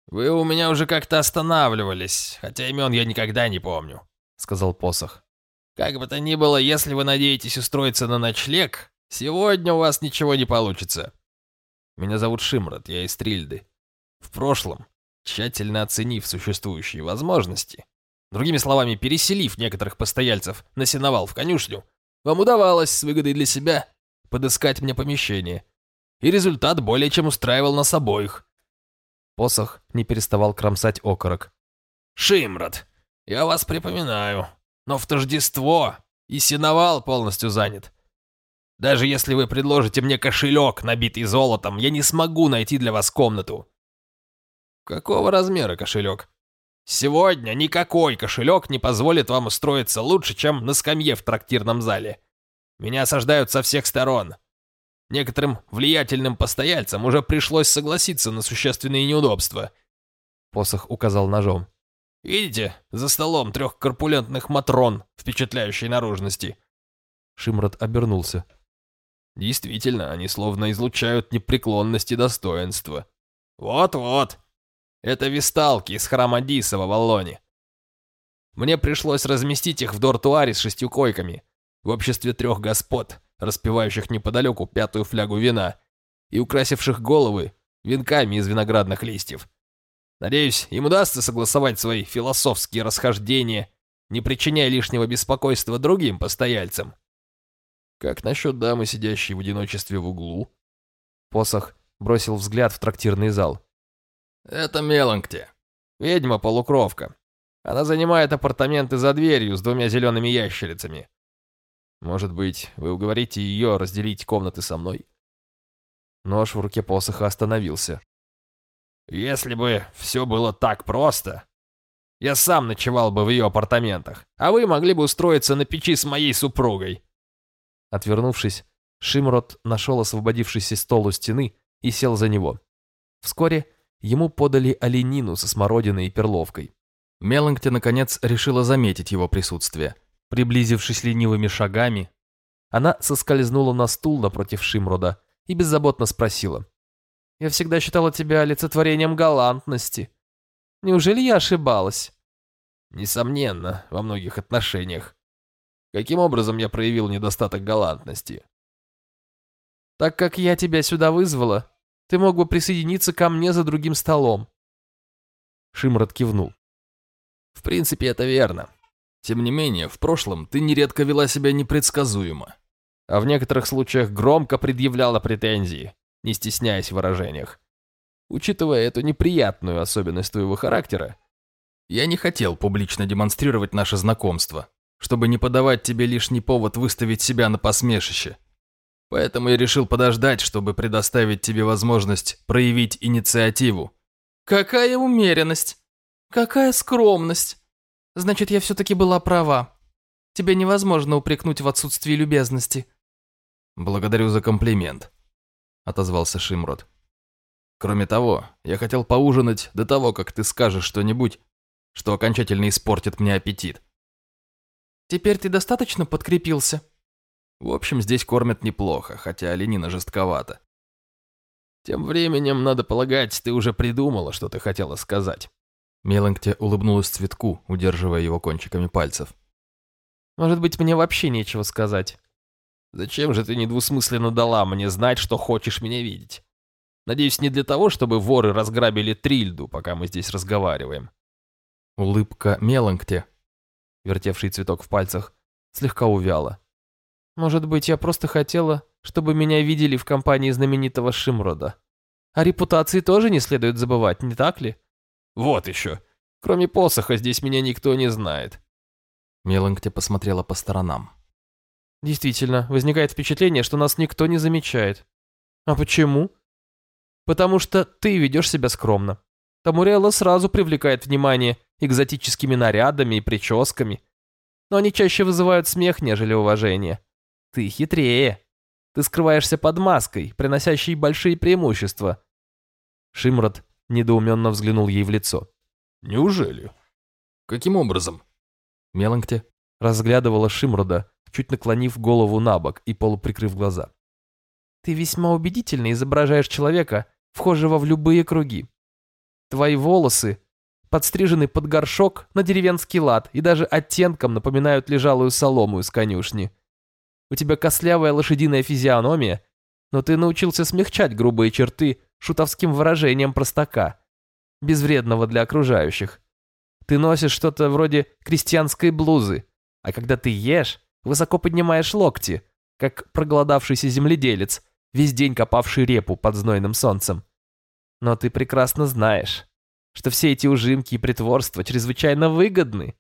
«Вы у меня уже как-то останавливались, хотя имен я никогда не помню», — сказал посох. «Как бы то ни было, если вы надеетесь устроиться на ночлег, сегодня у вас ничего не получится. Меня зовут Шимрот, я из Трильды. В прошлом, тщательно оценив существующие возможности, другими словами, переселив некоторых постояльцев на сеновал в конюшню, вам удавалось с выгодой для себя подыскать мне помещение. И результат более чем устраивал нас обоих. Посох не переставал кромсать окорок. «Шимрот, я вас припоминаю, но в Тождество и сеновал полностью занят. Даже если вы предложите мне кошелек, набитый золотом, я не смогу найти для вас комнату. Какого размера кошелек? Сегодня никакой кошелек не позволит вам устроиться лучше, чем на скамье в трактирном зале. Меня осаждают со всех сторон. Некоторым влиятельным постояльцам уже пришлось согласиться на существенные неудобства. Посох указал ножом. Видите, за столом трех корпулентных матрон впечатляющей наружности. Шимрот обернулся. Действительно, они словно излучают непреклонность и достоинство. Вот-вот. Это висталки из храма Дисова в Аллоне. Мне пришлось разместить их в дортуаре с шестью койками, в обществе трех господ, распивающих неподалеку пятую флягу вина и украсивших головы венками из виноградных листьев. Надеюсь, им удастся согласовать свои философские расхождения, не причиняя лишнего беспокойства другим постояльцам. Как насчет дамы, сидящей в одиночестве в углу? Посох бросил взгляд в трактирный зал. Это Меланкте. Ведьма-полукровка. Она занимает апартаменты за дверью с двумя зелеными ящерицами. Может быть, вы уговорите ее разделить комнаты со мной? Нож в руке посоха остановился. Если бы все было так просто, я сам ночевал бы в ее апартаментах, а вы могли бы устроиться на печи с моей супругой. Отвернувшись, Шимрот нашел освободившийся стол у стены и сел за него. Вскоре ему подали оленину со смородиной и перловкой. Меланкте, наконец, решила заметить его присутствие. Приблизившись ленивыми шагами, она соскользнула на стул напротив Шимрода и беззаботно спросила. «Я всегда считала тебя олицетворением галантности. Неужели я ошибалась?» «Несомненно, во многих отношениях. Каким образом я проявил недостаток галантности?» «Так как я тебя сюда вызвала, ты мог бы присоединиться ко мне за другим столом». Шимрад кивнул. В принципе, это верно. Тем не менее, в прошлом ты нередко вела себя непредсказуемо, а в некоторых случаях громко предъявляла претензии, не стесняясь в выражениях. Учитывая эту неприятную особенность твоего характера, я не хотел публично демонстрировать наше знакомство, чтобы не подавать тебе лишний повод выставить себя на посмешище. Поэтому я решил подождать, чтобы предоставить тебе возможность проявить инициативу. «Какая умеренность!» Какая скромность! Значит, я все-таки была права. Тебя невозможно упрекнуть в отсутствии любезности. Благодарю за комплимент, отозвался Шимрод. Кроме того, я хотел поужинать до того, как ты скажешь что-нибудь, что окончательно испортит мне аппетит. Теперь ты достаточно подкрепился? В общем, здесь кормят неплохо, хотя оленина жестковата. Тем временем, надо полагать, ты уже придумала, что ты хотела сказать. Меланкте улыбнулась цветку, удерживая его кончиками пальцев. «Может быть, мне вообще нечего сказать?» «Зачем же ты недвусмысленно дала мне знать, что хочешь меня видеть? Надеюсь, не для того, чтобы воры разграбили Трильду, пока мы здесь разговариваем». Улыбка Меланкте, вертевший цветок в пальцах, слегка увяла. «Может быть, я просто хотела, чтобы меня видели в компании знаменитого Шимрода. О репутации тоже не следует забывать, не так ли?» Вот еще. Кроме посоха здесь меня никто не знает. Меланкте посмотрела по сторонам. Действительно, возникает впечатление, что нас никто не замечает. А почему? Потому что ты ведешь себя скромно. Тамурелла сразу привлекает внимание экзотическими нарядами и прическами. Но они чаще вызывают смех, нежели уважение. Ты хитрее. Ты скрываешься под маской, приносящей большие преимущества. Шимрад недоуменно взглянул ей в лицо. «Неужели? Каким образом?» Меланкте разглядывала Шимрода, чуть наклонив голову на бок и полуприкрыв глаза. «Ты весьма убедительно изображаешь человека, вхожего в любые круги. Твои волосы подстрижены под горшок на деревенский лад и даже оттенком напоминают лежалую солому из конюшни. У тебя костлявая лошадиная физиономия, но ты научился смягчать грубые черты шутовским выражением простака, безвредного для окружающих. Ты носишь что-то вроде крестьянской блузы, а когда ты ешь, высоко поднимаешь локти, как проголодавшийся земледелец, весь день копавший репу под знойным солнцем. Но ты прекрасно знаешь, что все эти ужимки и притворства чрезвычайно выгодны.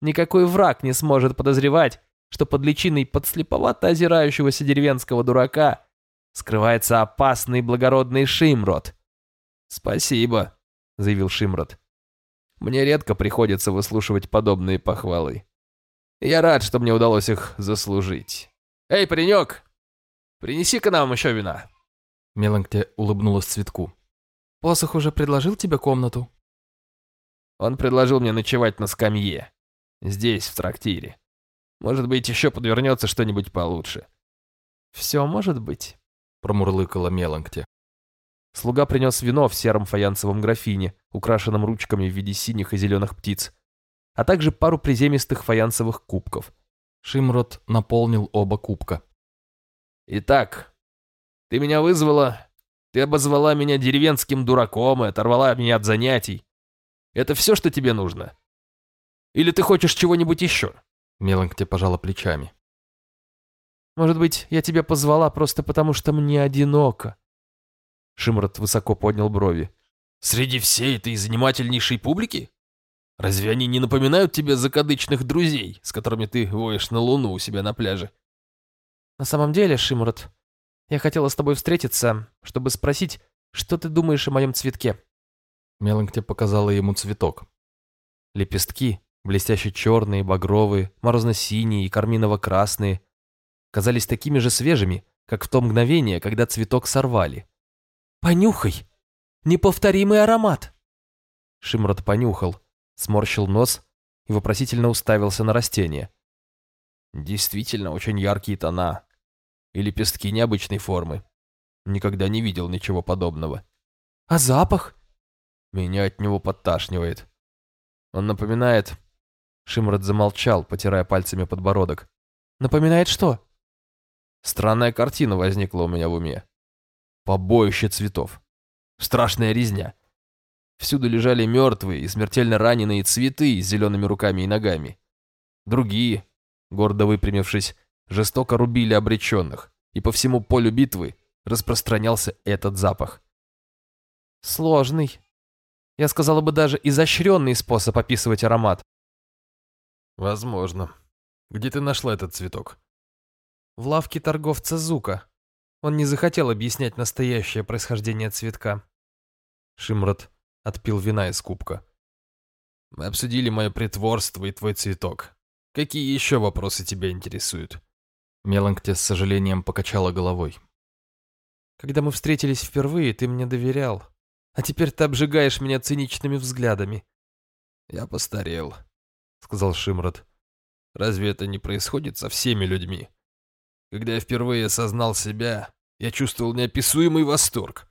Никакой враг не сможет подозревать, что под личиной подслеповато озирающегося деревенского дурака скрывается опасный благородный Шимрод. «Спасибо», — заявил Шимрод. «Мне редко приходится выслушивать подобные похвалы. Я рад, что мне удалось их заслужить. Эй, паренек, принеси-ка нам еще вина». Меланкте улыбнулась цветку. «Посох уже предложил тебе комнату?» Он предложил мне ночевать на скамье. Здесь, в трактире. Может быть, еще подвернется что-нибудь получше. «Все может быть», промурлыкала Меланкте. Слуга принес вино в сером фаянсовом графине, украшенном ручками в виде синих и зеленых птиц, а также пару приземистых фаянсовых кубков. Шимрот наполнил оба кубка. «Итак, ты меня вызвала, ты обозвала меня деревенским дураком и оторвала меня от занятий. Это все, что тебе нужно? Или ты хочешь чего-нибудь еще?» Меланкте пожала плечами. Может быть, я тебя позвала просто потому, что мне одиноко?» Шимрот высоко поднял брови. «Среди всей этой занимательнейшей публики? Разве они не напоминают тебе закадычных друзей, с которыми ты воешь на луну у себя на пляже?» «На самом деле, Шимрот, я хотела с тобой встретиться, чтобы спросить, что ты думаешь о моем цветке?» Меланкте показала ему цветок. Лепестки, блестяще черные, багровые, морозно-синие и карминово-красные, казались такими же свежими, как в то мгновение, когда цветок сорвали. «Понюхай!» Неповторимый аромат!» Шимрот понюхал, сморщил нос и вопросительно уставился на растение. Действительно, очень яркие тона. И лепестки необычной формы. Никогда не видел ничего подобного. А запах? Меня от него подташнивает. Он напоминает... Шимрот замолчал, потирая пальцами подбородок. Напоминает что? Странная картина возникла у меня в уме. Побоище цветов. Страшная резня. Всюду лежали мертвые и смертельно раненые цветы с зелеными руками и ногами. Другие, гордо выпрямившись, жестоко рубили обреченных, и по всему полю битвы распространялся этот запах. Сложный. Я сказала бы даже изощренный способ описывать аромат. Возможно. Где ты нашла этот цветок? В лавке торговца Зука. Он не захотел объяснять настоящее происхождение цветка. Шимрот отпил вина из кубка. Мы обсудили мое притворство и твой цветок. Какие еще вопросы тебя интересуют? Меланкте с сожалением покачала головой. Когда мы встретились впервые, ты мне доверял. А теперь ты обжигаешь меня циничными взглядами. Я постарел, сказал Шимрот. Разве это не происходит со всеми людьми? Когда я впервые осознал себя, я чувствовал неописуемый восторг.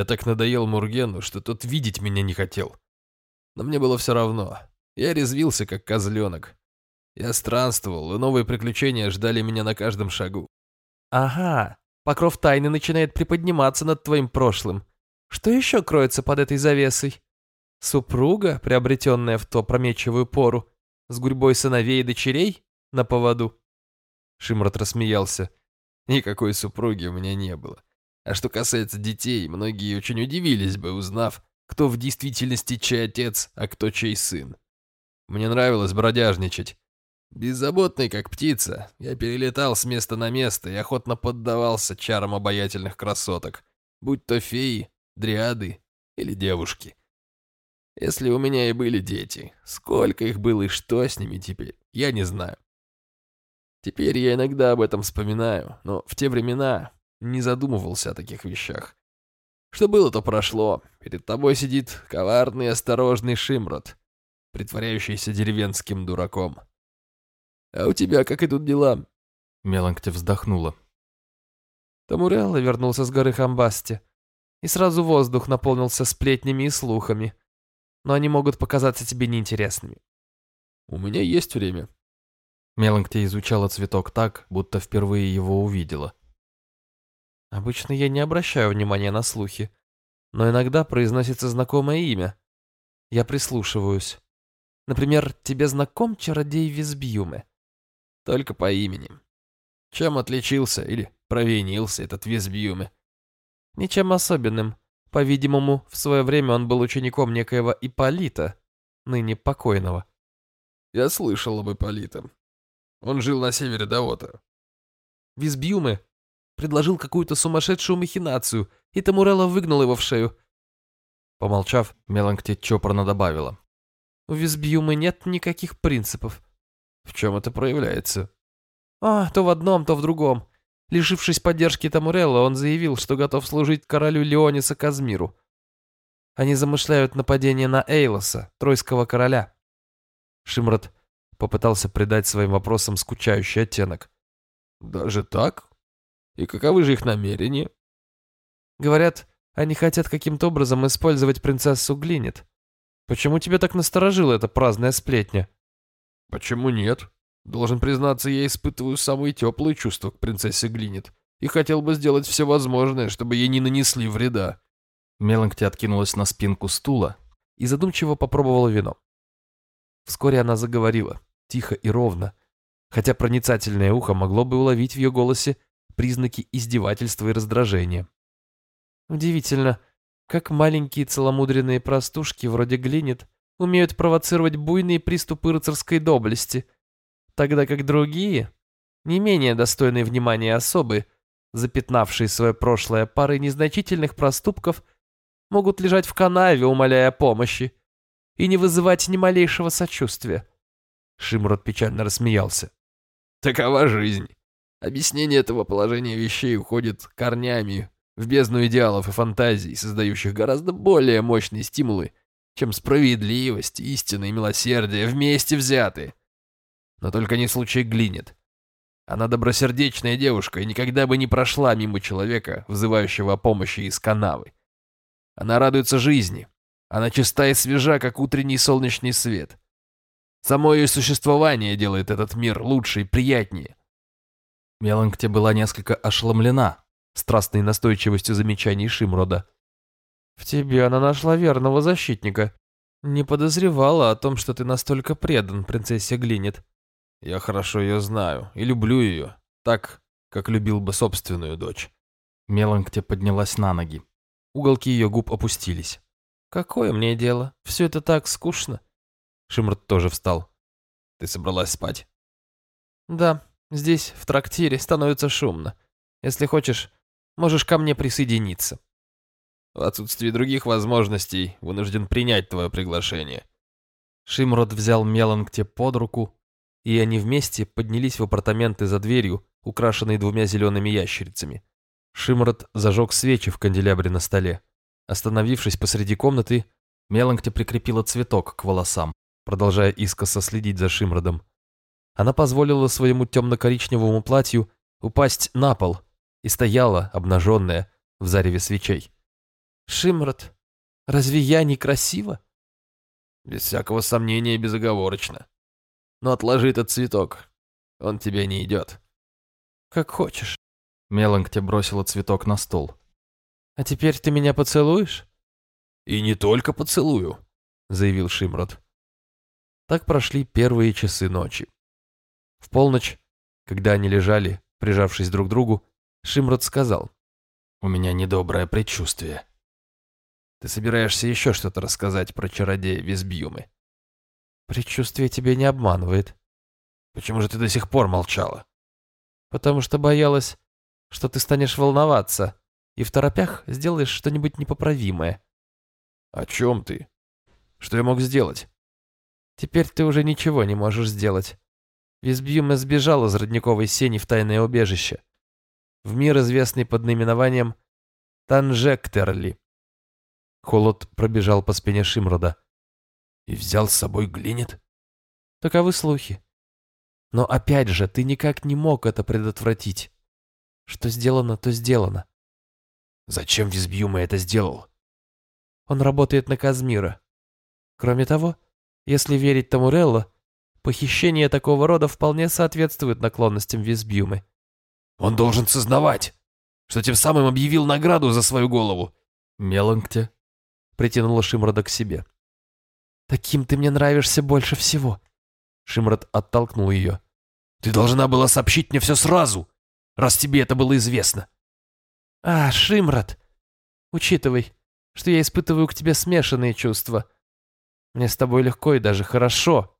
Я так надоел Мургену, что тот видеть меня не хотел. Но мне было все равно. Я резвился, как козленок. Я странствовал, и новые приключения ждали меня на каждом шагу. Ага, покров тайны начинает приподниматься над твоим прошлым. Что еще кроется под этой завесой? Супруга, приобретенная в ту опрометчивую пору, с гурьбой сыновей и дочерей на поводу? Шимрот рассмеялся. Никакой супруги у меня не было. А что касается детей, многие очень удивились бы, узнав, кто в действительности чей отец, а кто чей сын. Мне нравилось бродяжничать. Беззаботный, как птица, я перелетал с места на место и охотно поддавался чарам обаятельных красоток, будь то феи, дриады или девушки. Если у меня и были дети, сколько их было и что с ними теперь, я не знаю. Теперь я иногда об этом вспоминаю, но в те времена не задумывался о таких вещах. Что было, то прошло. Перед тобой сидит коварный и осторожный Шимрот, притворяющийся деревенским дураком. А у тебя как идут дела?» Меланкте вздохнула. Тамурелла вернулся с горы Хамбасти, и сразу воздух наполнился сплетнями и слухами. Но они могут показаться тебе неинтересными. «У меня есть время», Меланкте изучала цветок так, будто впервые его увидела. Обычно я не обращаю внимания на слухи, но иногда произносится знакомое имя. Я прислушиваюсь. Например, тебе знаком чародей Визбьюме? Только по имени. Чем отличился или провинился этот Визбьюме? Ничем особенным. По-видимому, в свое время он был учеником некоего Иполита, ныне покойного. Я слышал об Иполитом. Он жил на севере Даота. Визбьюме предложил какую-то сумасшедшую махинацию, и Тамурелла выгнал его в шею. Помолчав, Меланкти чопорно добавила. У Визбьюмы нет никаких принципов. В чем это проявляется? А, то в одном, то в другом. Лишившись поддержки Тамурелла, он заявил, что готов служить королю Леониса Казмиру. Они замышляют нападение на Эйлоса, тройского короля. Шимрот попытался придать своим вопросам скучающий оттенок. «Даже так? И каковы же их намерения?» «Говорят, они хотят каким-то образом использовать принцессу Глинет. Почему тебя так насторожила эта праздная сплетня?» «Почему нет? Должен признаться, я испытываю самые теплые чувства к принцессе Глинет и хотел бы сделать все возможное, чтобы ей не нанесли вреда». Меланкти откинулась на спинку стула и задумчиво попробовала вино. Вскоре она заговорила тихо и ровно, хотя проницательное ухо могло бы уловить в ее голосе признаки издевательства и раздражения. Удивительно, как маленькие целомудренные простушки вроде Глинет умеют провоцировать буйные приступы рыцарской доблести, тогда как другие, не менее достойные внимания особы, запятнавшие свое прошлое парой незначительных проступков, могут лежать в канаве, умоляя о помощи, и не вызывать ни малейшего сочувствия. Шимрот печально рассмеялся. Такова жизнь. Объяснение этого положения вещей уходит корнями в бездну идеалов и фантазий, создающих гораздо более мощные стимулы, чем справедливость, истина и милосердие вместе взятые. Но только не случай глинет. Она добросердечная девушка и никогда бы не прошла мимо человека, взывающего о помощи из канавы. Она радуется жизни. Она чиста и свежа, как утренний солнечный свет. Само ее существование делает этот мир лучше и приятнее. Меланкте была несколько ошеломлена страстной настойчивостью замечаний Шимрода. «В тебе она нашла верного защитника. Не подозревала о том, что ты настолько предан принцессе Глинет. Я хорошо ее знаю и люблю ее, так, как любил бы собственную дочь». Меланкте поднялась на ноги. Уголки ее губ опустились. «Какое мне дело? Все это так скучно». Шимрд тоже встал. «Ты собралась спать?» «Да, здесь, в трактире, становится шумно. Если хочешь, можешь ко мне присоединиться». «В отсутствии других возможностей вынужден принять твое приглашение». Шимрод взял Меланкте под руку, и они вместе поднялись в апартаменты за дверью, украшенные двумя зелеными ящерицами. Шимрот зажег свечи в канделябре на столе. Остановившись посреди комнаты, Меланкте прикрепила цветок к волосам, продолжая искоса следить за Шимродом. Она позволила своему темно-коричневому платью упасть на пол и стояла, обнаженная, в зареве свечей. «Шимрод, разве я не красива?» «Без всякого сомнения безоговорочно. Но отложи этот цветок, он тебе не идет». «Как хочешь». Меланкте бросила цветок на стол. «А теперь ты меня поцелуешь?» «И не только поцелую», — заявил Шимрот. Так прошли первые часы ночи. В полночь, когда они лежали, прижавшись друг к другу, Шимрот сказал. «У меня недоброе предчувствие». «Ты собираешься еще что-то рассказать про чародея Визбьюмы?» «Предчувствие тебя не обманывает». «Почему же ты до сих пор молчала?» «Потому что боялась, что ты станешь волноваться и в торопях сделаешь что-нибудь непоправимое. О чем ты? Что я мог сделать? Теперь ты уже ничего не можешь сделать. Визбьюме сбежал из родниковой сени в тайное убежище. В мир, известный под наименованием Танжектерли. Холод пробежал по спине Шимрода. И взял с собой глинет? Таковы слухи. Но опять же, ты никак не мог это предотвратить. Что сделано, то сделано. Зачем Визбьюма это сделал? Он работает на Казмира. Кроме того, если верить Тамурелло, похищение такого рода вполне соответствует наклонностям Визбьюмы. Он должен сознавать, что тем самым объявил награду за свою голову. Меланкте притянула Шимрода к себе. «Таким ты мне нравишься больше всего». Шимрод оттолкнул ее. «Ты должна была сообщить мне все сразу раз тебе это было известно. А, Шимрат, учитывай, что я испытываю к тебе смешанные чувства. Мне с тобой легко и даже хорошо,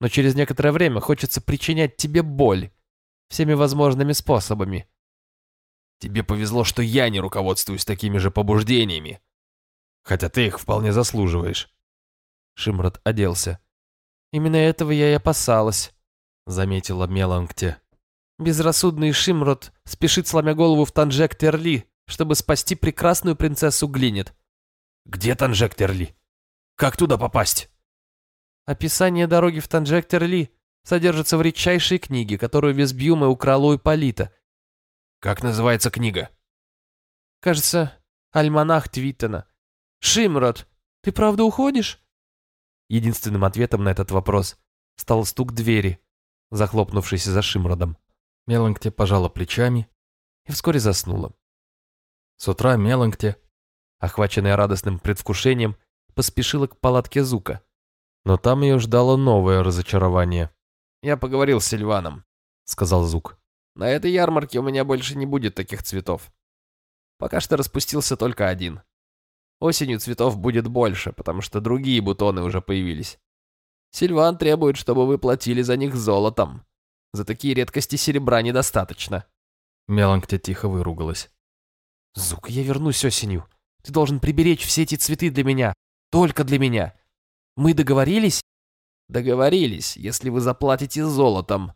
но через некоторое время хочется причинять тебе боль всеми возможными способами. Тебе повезло, что я не руководствуюсь такими же побуждениями, хотя ты их вполне заслуживаешь. Шимрат оделся. Именно этого я и опасалась, заметила Меланкте. Безрассудный Шимрот спешит, сломя голову в Танжек Терли, чтобы спасти прекрасную принцессу Глинет. Где Танжек Терли? Как туда попасть? Описание дороги в Танжек Терли содержится в редчайшей книге, которую Весбьюме украл у Ипполита. Как называется книга? Кажется, Альманах Твиттена. Шимрот, ты правда уходишь? Единственным ответом на этот вопрос стал стук двери, захлопнувшийся за Шимродом. Меланкте пожала плечами и вскоре заснула. С утра Меланкте, охваченная радостным предвкушением, поспешила к палатке Зука. Но там ее ждало новое разочарование. «Я поговорил с Сильваном», — сказал Зук. «На этой ярмарке у меня больше не будет таких цветов. Пока что распустился только один. Осенью цветов будет больше, потому что другие бутоны уже появились. Сильван требует, чтобы вы платили за них золотом. За такие редкости серебра недостаточно. Меланкте тихо выругалась. Зук, я вернусь осенью. Ты должен приберечь все эти цветы для меня. Только для меня. Мы договорились? Договорились, если вы заплатите золотом.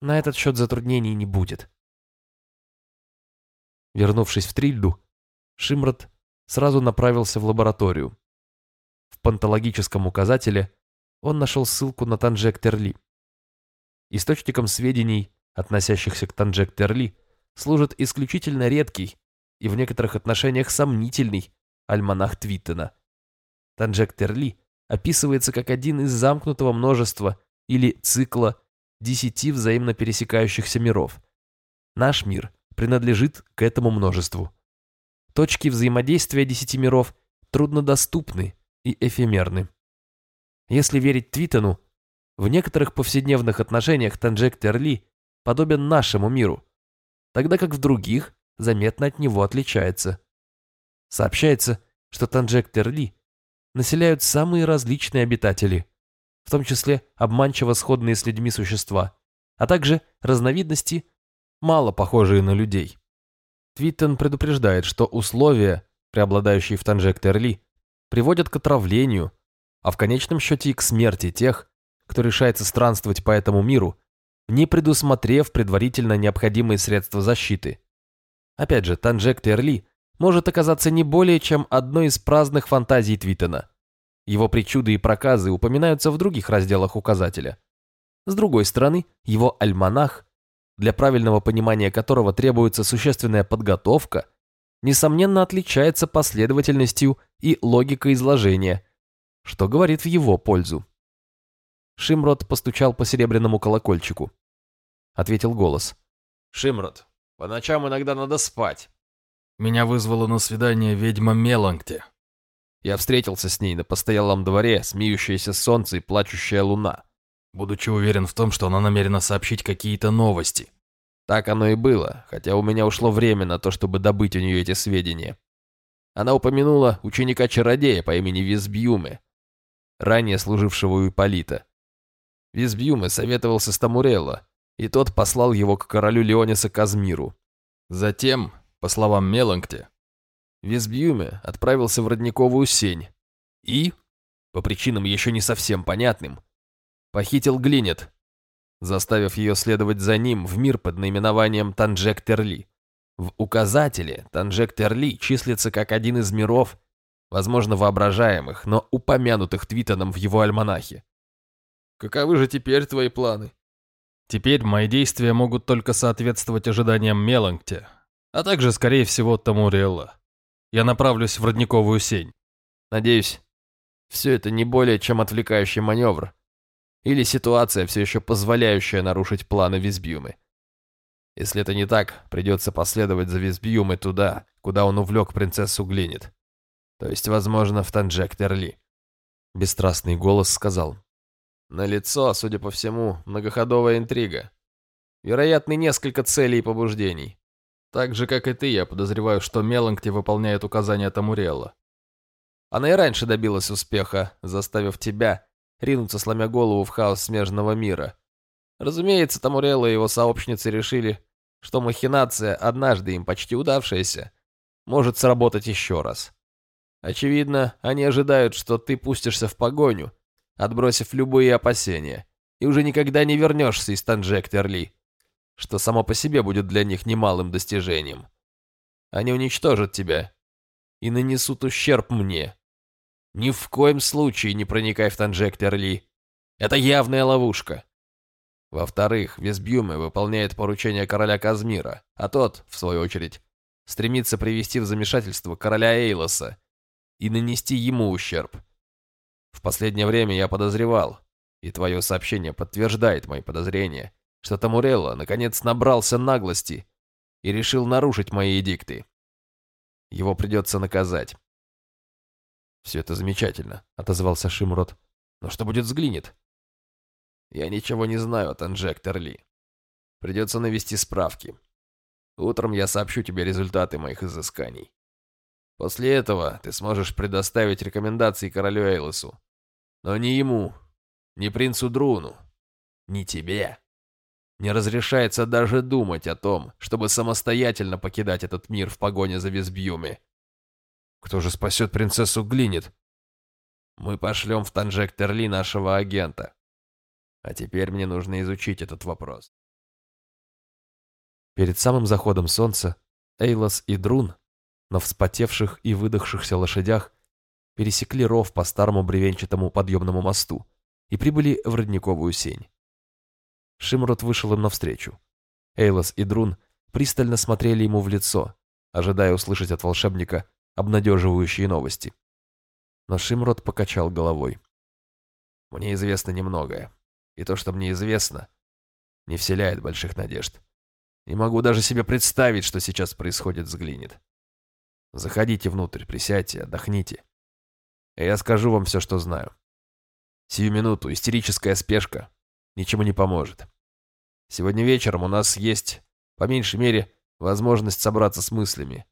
На этот счет затруднений не будет. Вернувшись в Трильду, Шимрот сразу направился в лабораторию. В пантологическом указателе он нашел ссылку на Танжек Терли. Источником сведений, относящихся к Танжек Терли, служит исключительно редкий и в некоторых отношениях сомнительный альманах Твиттена. Танжек Терли описывается как один из замкнутого множества или цикла десяти взаимно пересекающихся миров. Наш мир принадлежит к этому множеству. Точки взаимодействия десяти миров труднодоступны и эфемерны. Если верить Твитону, в некоторых повседневных отношениях Танжек Терли подобен нашему миру, тогда как в других заметно от него отличается. Сообщается, что Танжек Терли населяют самые различные обитатели, в том числе обманчиво сходные с людьми существа, а также разновидности, мало похожие на людей. Твиттен предупреждает, что условия, преобладающие в Танжек Терли, приводят к отравлению, а в конечном счете и к смерти тех, кто решается странствовать по этому миру, не предусмотрев предварительно необходимые средства защиты. Опять же, Танжек Терли может оказаться не более чем одной из праздных фантазий Твиттена. Его причуды и проказы упоминаются в других разделах указателя. С другой стороны, его альманах, для правильного понимания которого требуется существенная подготовка, несомненно отличается последовательностью и логикой изложения, что говорит в его пользу. Шимрот постучал по серебряному колокольчику. Ответил голос. «Шимрот, по ночам иногда надо спать. Меня вызвала на свидание ведьма Меланкте. Я встретился с ней на постоялом дворе, смеющееся солнце и плачущая луна. Будучи уверен в том, что она намерена сообщить какие-то новости. Так оно и было, хотя у меня ушло время на то, чтобы добыть у нее эти сведения. Она упомянула ученика-чародея по имени Визбьюме, ранее служившего у Ипполита. Визбьюме советовался с Тамурелло, и тот послал его к королю Леониса Казмиру. Затем по словам Меланкте, Визбьюме отправился в родниковую сень и, по причинам еще не совсем понятным, похитил Глинет, заставив ее следовать за ним в мир под наименованием Танжек-Терли. В указателе Танжек-Терли числится как один из миров, возможно, воображаемых, но упомянутых Твитоном в его альманахе. Каковы же теперь твои планы? Теперь мои действия могут только соответствовать ожиданиям Меланкте, а также, скорее всего, Тамурелла. Я направлюсь в родниковую сень. Надеюсь, все это не более чем отвлекающий маневр. Или ситуация, все еще позволяющая нарушить планы Визбьюмы. Если это не так, придется последовать за Визбьюмой туда, куда он увлек принцессу Глинет. То есть, возможно, в Танджек Терли. Бесстрастный голос сказал. На лицо, судя по всему, многоходовая интрига. Вероятно, несколько целей и побуждений. Так же, как и ты, я подозреваю, что Меланкти выполняет указания Тамурелла. Она и раньше добилась успеха, заставив тебя ринуться, сломя голову в хаос смежного мира. Разумеется, Тамурелла и его сообщницы решили, что махинация, однажды им почти удавшаяся, может сработать еще раз. Очевидно, они ожидают, что ты пустишься в погоню, отбросив любые опасения, и уже никогда не вернешься из Танжектерли что само по себе будет для них немалым достижением. Они уничтожат тебя и нанесут ущерб мне. Ни в коем случае не проникай в Танжектор Ли. Это явная ловушка. Во-вторых, Весбьюме выполняет поручение короля Казмира, а тот, в свою очередь, стремится привести в замешательство короля Эйлоса и нанести ему ущерб. В последнее время я подозревал, и твое сообщение подтверждает мои подозрения, что Тамурелло наконец набрался наглости и решил нарушить мои эдикты. Его придется наказать. «Все это замечательно», — отозвался Шимрот. «Но что будет с Глинет?» «Я ничего не знаю о Танжек Терли. Придется навести справки. Утром я сообщу тебе результаты моих изысканий. После этого ты сможешь предоставить рекомендации королю Эйлосу. Но ни ему, ни принцу Друну, ни тебе не разрешается даже думать о том, чтобы самостоятельно покидать этот мир в погоне за Визбьюми. Кто же спасет принцессу Глинет? Мы пошлем в Танжек Терли нашего агента. А теперь мне нужно изучить этот вопрос. Перед самым заходом солнца Эйлос и Друн на вспотевших и выдохшихся лошадях пересекли ров по старому бревенчатому подъемному мосту и прибыли в родниковую сень. Шимрот вышел им навстречу. Эйлос и Друн пристально смотрели ему в лицо, ожидая услышать от волшебника обнадеживающие новости. Но Шимрот покачал головой. «Мне известно немногое, и то, что мне известно, не вселяет больших надежд. Не могу даже себе представить, что сейчас происходит с Глинет. Заходите внутрь, присядьте, отдохните. И я скажу вам все, что знаю. Сию минуту истерическая спешка ничему не поможет. Сегодня вечером у нас есть, по меньшей мере, возможность собраться с мыслями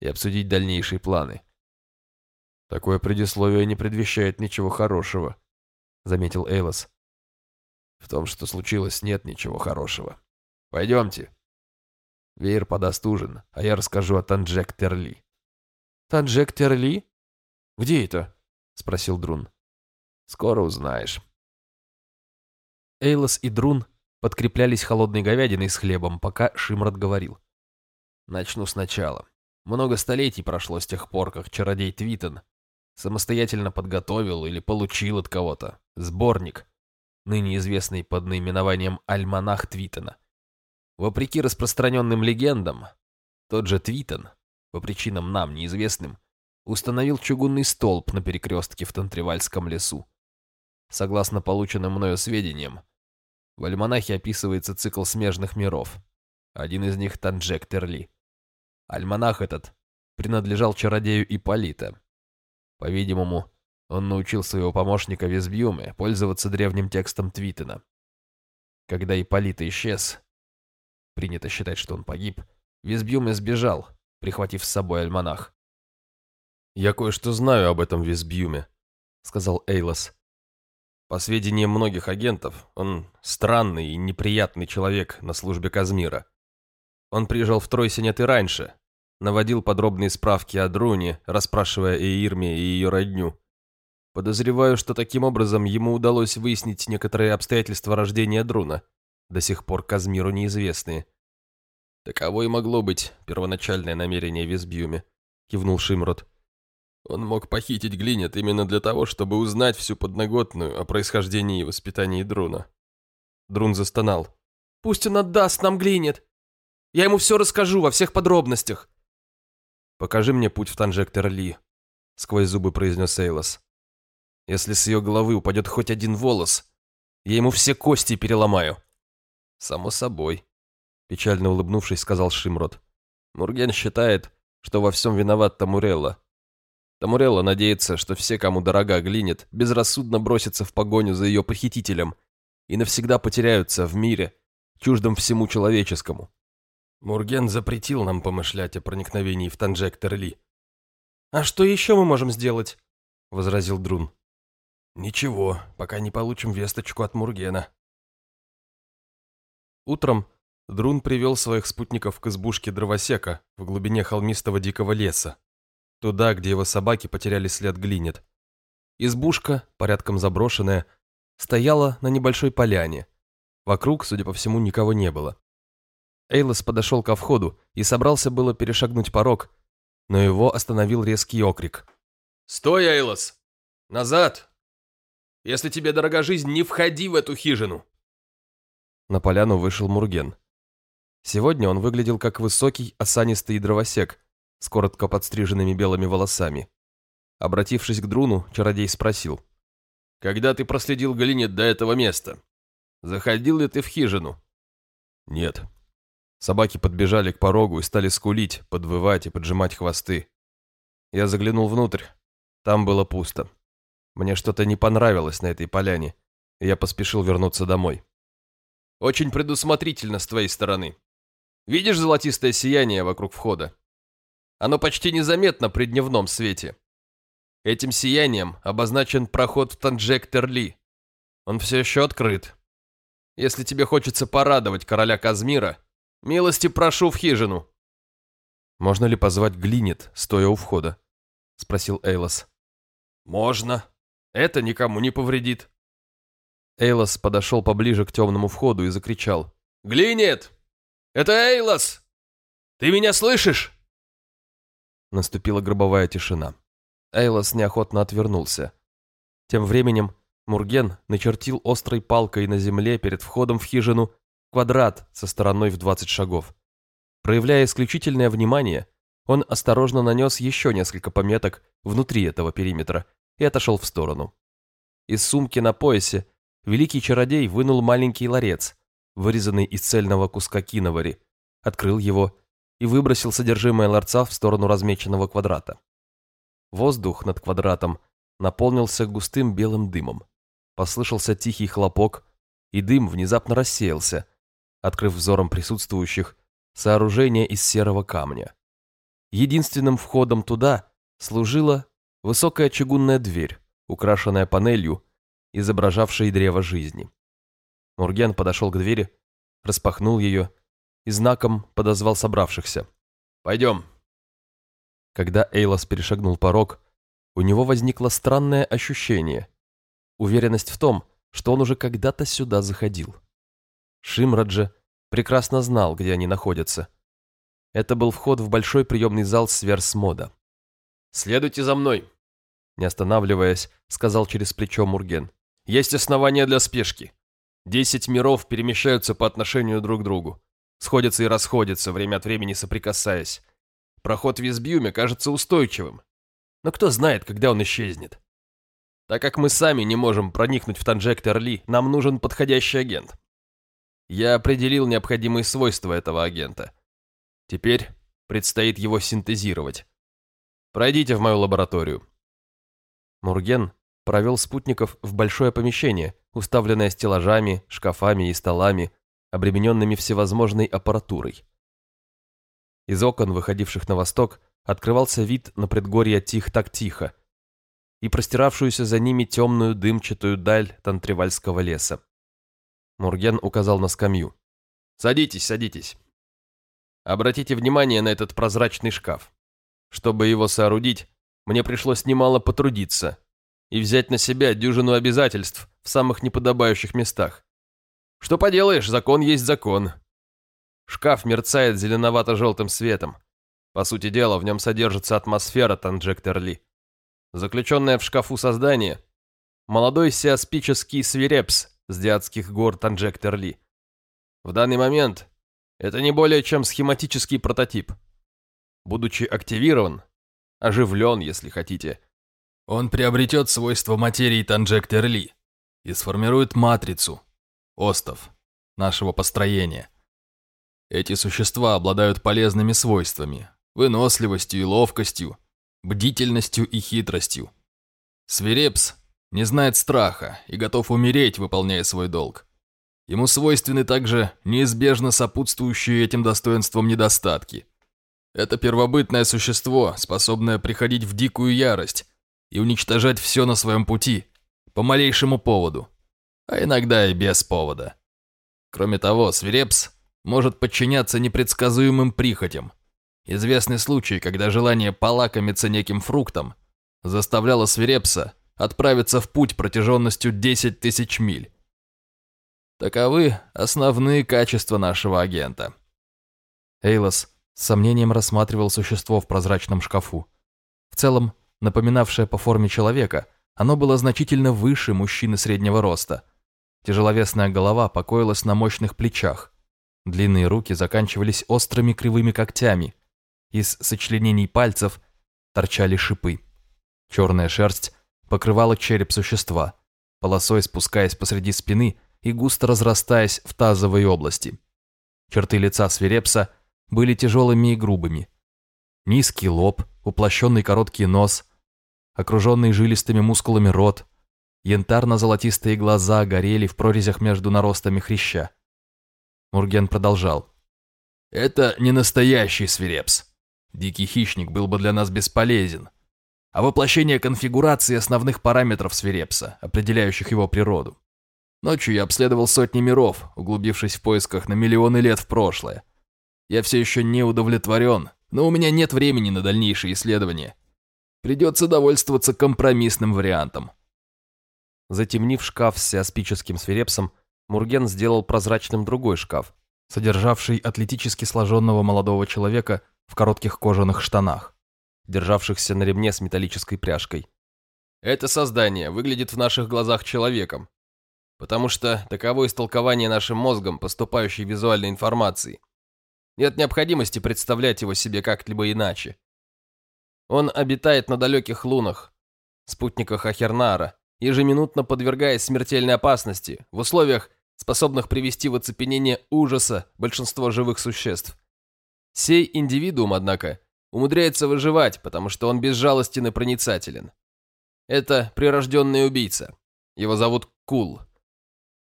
и обсудить дальнейшие планы. Такое предисловие не предвещает ничего хорошего, заметил Эйлос. В том, что случилось, нет ничего хорошего. Пойдемте. Веер подаст ужин, а я расскажу о Танджек Терли. Танджек Терли? Где это? Спросил Друн. Скоро узнаешь. Эйлос и Друн подкреплялись холодной говядиной с хлебом, пока Шимрад говорил. Начну сначала. Много столетий прошло с тех пор, как чародей Твитон самостоятельно подготовил или получил от кого-то сборник, ныне известный под наименованием «Альманах Твитона». Вопреки распространенным легендам, тот же Твитон, по причинам нам неизвестным, установил чугунный столб на перекрестке в Тантривальском лесу. Согласно полученным мною сведениям, в альманахе описывается цикл смежных миров. Один из них Танджек Терли. Альманах этот принадлежал чародею Ипполита. По-видимому, он научил своего помощника Весбьюме пользоваться древним текстом Твитена. Когда Ипполита исчез, принято считать, что он погиб, Весбьюме сбежал, прихватив с собой альманах. «Я кое-что знаю об этом Весбьюме», — сказал Эйлос. «По сведениям многих агентов, он странный и неприятный человек на службе Казмира. Он приезжал в Тройсинет и раньше, наводил подробные справки о Друне, расспрашивая о Ирме и ее родню. Подозреваю, что таким образом ему удалось выяснить некоторые обстоятельства рождения Друна, до сих пор Казмиру неизвестные. Таково и могло быть первоначальное намерение Весбьюме, кивнул Шимрот. Он мог похитить Глинет именно для того, чтобы узнать всю подноготную о происхождении и воспитании Друна. Друн застонал. «Пусть он отдаст нам Глинет. Я ему все расскажу во всех подробностях». «Покажи мне путь в Танжектор Ли», — сквозь зубы произнес Эйлос. «Если с ее головы упадет хоть один волос, я ему все кости переломаю». «Само собой», — печально улыбнувшись, сказал Шимрот. «Мурген считает, что во всем виноват Тамурелла. Тамурелла надеется, что все, кому дорога глинет, безрассудно бросятся в погоню за ее похитителем и навсегда потеряются в мире, чуждом всему человеческому. Мурген запретил нам помышлять о проникновении в Танжек-Терли. «А что еще мы можем сделать?» — возразил Друн. «Ничего, пока не получим весточку от Мургена». Утром Друн привел своих спутников к избушке дровосека в глубине холмистого дикого леса, туда, где его собаки потеряли след глинет. Избушка, порядком заброшенная, стояла на небольшой поляне. Вокруг, судя по всему, никого не было. Эйлос подошел ко входу и собрался было перешагнуть порог, но его остановил резкий окрик. «Стой, Эйлос! Назад! Если тебе дорога жизнь, не входи в эту хижину!» На поляну вышел Мурген. Сегодня он выглядел как высокий, осанистый дровосек с коротко подстриженными белыми волосами. Обратившись к Друну, чародей спросил. «Когда ты проследил Галинет до этого места? Заходил ли ты в хижину?» «Нет». Собаки подбежали к порогу и стали скулить, подвывать и поджимать хвосты. Я заглянул внутрь. Там было пусто. Мне что-то не понравилось на этой поляне, и я поспешил вернуться домой. Очень предусмотрительно с твоей стороны. Видишь золотистое сияние вокруг входа? Оно почти незаметно при дневном свете. Этим сиянием обозначен проход в Танджек-Терли. Он все еще открыт. Если тебе хочется порадовать короля Казмира, милости прошу в хижину. «Можно ли позвать Глинет, стоя у входа?» — спросил Эйлос. «Можно. Это никому не повредит». Эйлос подошел поближе к темному входу и закричал. «Глинет! Это Эйлос!» Ты меня слышишь?» Наступила гробовая тишина. Эйлос неохотно отвернулся. Тем временем Мурген начертил острой палкой на земле перед входом в хижину квадрат со стороной в 20 шагов. Проявляя исключительное внимание, он осторожно нанес еще несколько пометок внутри этого периметра и отошел в сторону. Из сумки на поясе великий чародей вынул маленький ларец, вырезанный из цельного куска киновари, открыл его и выбросил содержимое ларца в сторону размеченного квадрата. Воздух над квадратом наполнился густым белым дымом. Послышался тихий хлопок, и дым внезапно рассеялся, открыв взором присутствующих сооружение из серого камня. Единственным входом туда служила высокая чугунная дверь, украшенная панелью, изображавшей древо жизни. Мурген подошел к двери, распахнул ее и знаком подозвал собравшихся. «Пойдем». Когда Эйлос перешагнул порог, у него возникло странное ощущение, уверенность в том, что он уже когда-то сюда заходил. Шимраджа прекрасно знал, где они находятся. Это был вход в большой приемный зал Сверсмода. «Следуйте за мной», — не останавливаясь, сказал через плечо Мурген. «Есть основания для спешки. Десять миров перемещаются по отношению друг к другу. Сходятся и расходятся, время от времени соприкасаясь. Проход в Визбьюме кажется устойчивым. Но кто знает, когда он исчезнет. Так как мы сами не можем проникнуть в Танжектор Ли, нам нужен подходящий агент. Я определил необходимые свойства этого агента. Теперь предстоит его синтезировать. Пройдите в мою лабораторию. Мурген провел спутников в большое помещение, уставленное стеллажами, шкафами и столами, обремененными всевозможной аппаратурой. Из окон, выходивших на восток, открывался вид на предгорье Тих-так-тихо и простиравшуюся за ними темную дымчатую даль Тантривальского леса. Мурген указал на скамью. «Садитесь, садитесь. Обратите внимание на этот прозрачный шкаф. Чтобы его соорудить, мне пришлось немало потрудиться и взять на себя дюжину обязательств в самых неподобающих местах. Что поделаешь, закон есть закон. Шкаф мерцает зеленовато-желтым светом. По сути дела, в нем содержится атмосфера Танджектерли. Заключенное в шкафу создание – молодой сиаспический свирепс с диадских гор Танджектерли. В данный момент это не более чем схематический прототип. Будучи активирован, оживлен, если хотите, он приобретет свойства материи Танджектерли и сформирует матрицу, остов, нашего построения. Эти существа обладают полезными свойствами, выносливостью и ловкостью, бдительностью и хитростью. Свирепс не знает страха и готов умереть, выполняя свой долг. Ему свойственны также неизбежно сопутствующие этим достоинствам недостатки. Это первобытное существо, способное приходить в дикую ярость и уничтожать все на своем пути, по малейшему поводу а иногда и без повода. Кроме того, свирепс может подчиняться непредсказуемым прихотям. Известный случай, когда желание полакомиться неким фруктом заставляло свирепса отправиться в путь протяженностью 10 тысяч миль. Таковы основные качества нашего агента. Эйлос с сомнением рассматривал существо в прозрачном шкафу. В целом, напоминавшее по форме человека, оно было значительно выше мужчины среднего роста, Тяжеловесная голова покоилась на мощных плечах. Длинные руки заканчивались острыми кривыми когтями. Из сочленений пальцев торчали шипы. Черная шерсть покрывала череп существа, полосой спускаясь посреди спины и густо разрастаясь в тазовой области. Черты лица свирепса были тяжелыми и грубыми. Низкий лоб, уплощенный короткий нос, окруженный жилистыми мускулами рот, Янтарно-золотистые глаза горели в прорезях между наростами хряща. Мурген продолжал. «Это не настоящий свирепс. Дикий хищник был бы для нас бесполезен. А воплощение конфигурации основных параметров свирепса, определяющих его природу. Ночью я обследовал сотни миров, углубившись в поисках на миллионы лет в прошлое. Я все еще не удовлетворен, но у меня нет времени на дальнейшие исследования. Придется довольствоваться компромиссным вариантом. Затемнив шкаф с сиаспическим свирепсом, Мурген сделал прозрачным другой шкаф содержавший атлетически сложенного молодого человека в коротких кожаных штанах, державшихся на ремне с металлической пряжкой. Это создание выглядит в наших глазах человеком, потому что таково истолкование нашим мозгом поступающей визуальной информации. Нет необходимости представлять его себе как-либо иначе. Он обитает на далеких лунах, спутниках Ахернара, ежеминутно подвергаясь смертельной опасности в условиях, способных привести в оцепенение ужаса большинство живых существ. Сей индивидуум, однако, умудряется выживать, потому что он безжалостен и проницателен. Это прирожденный убийца. Его зовут Кул.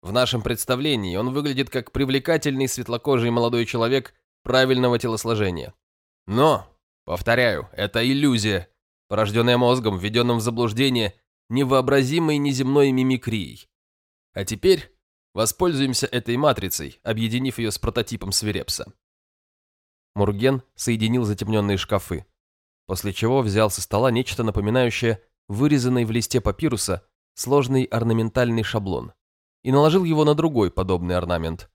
В нашем представлении он выглядит как привлекательный светлокожий молодой человек правильного телосложения. Но, повторяю, это иллюзия, порожденная мозгом, введенным в заблуждение невообразимой неземной мимикрией. А теперь воспользуемся этой матрицей, объединив ее с прототипом свирепса. Мурген соединил затемненные шкафы, после чего взял со стола нечто напоминающее вырезанный в листе папируса сложный орнаментальный шаблон и наложил его на другой подобный орнамент.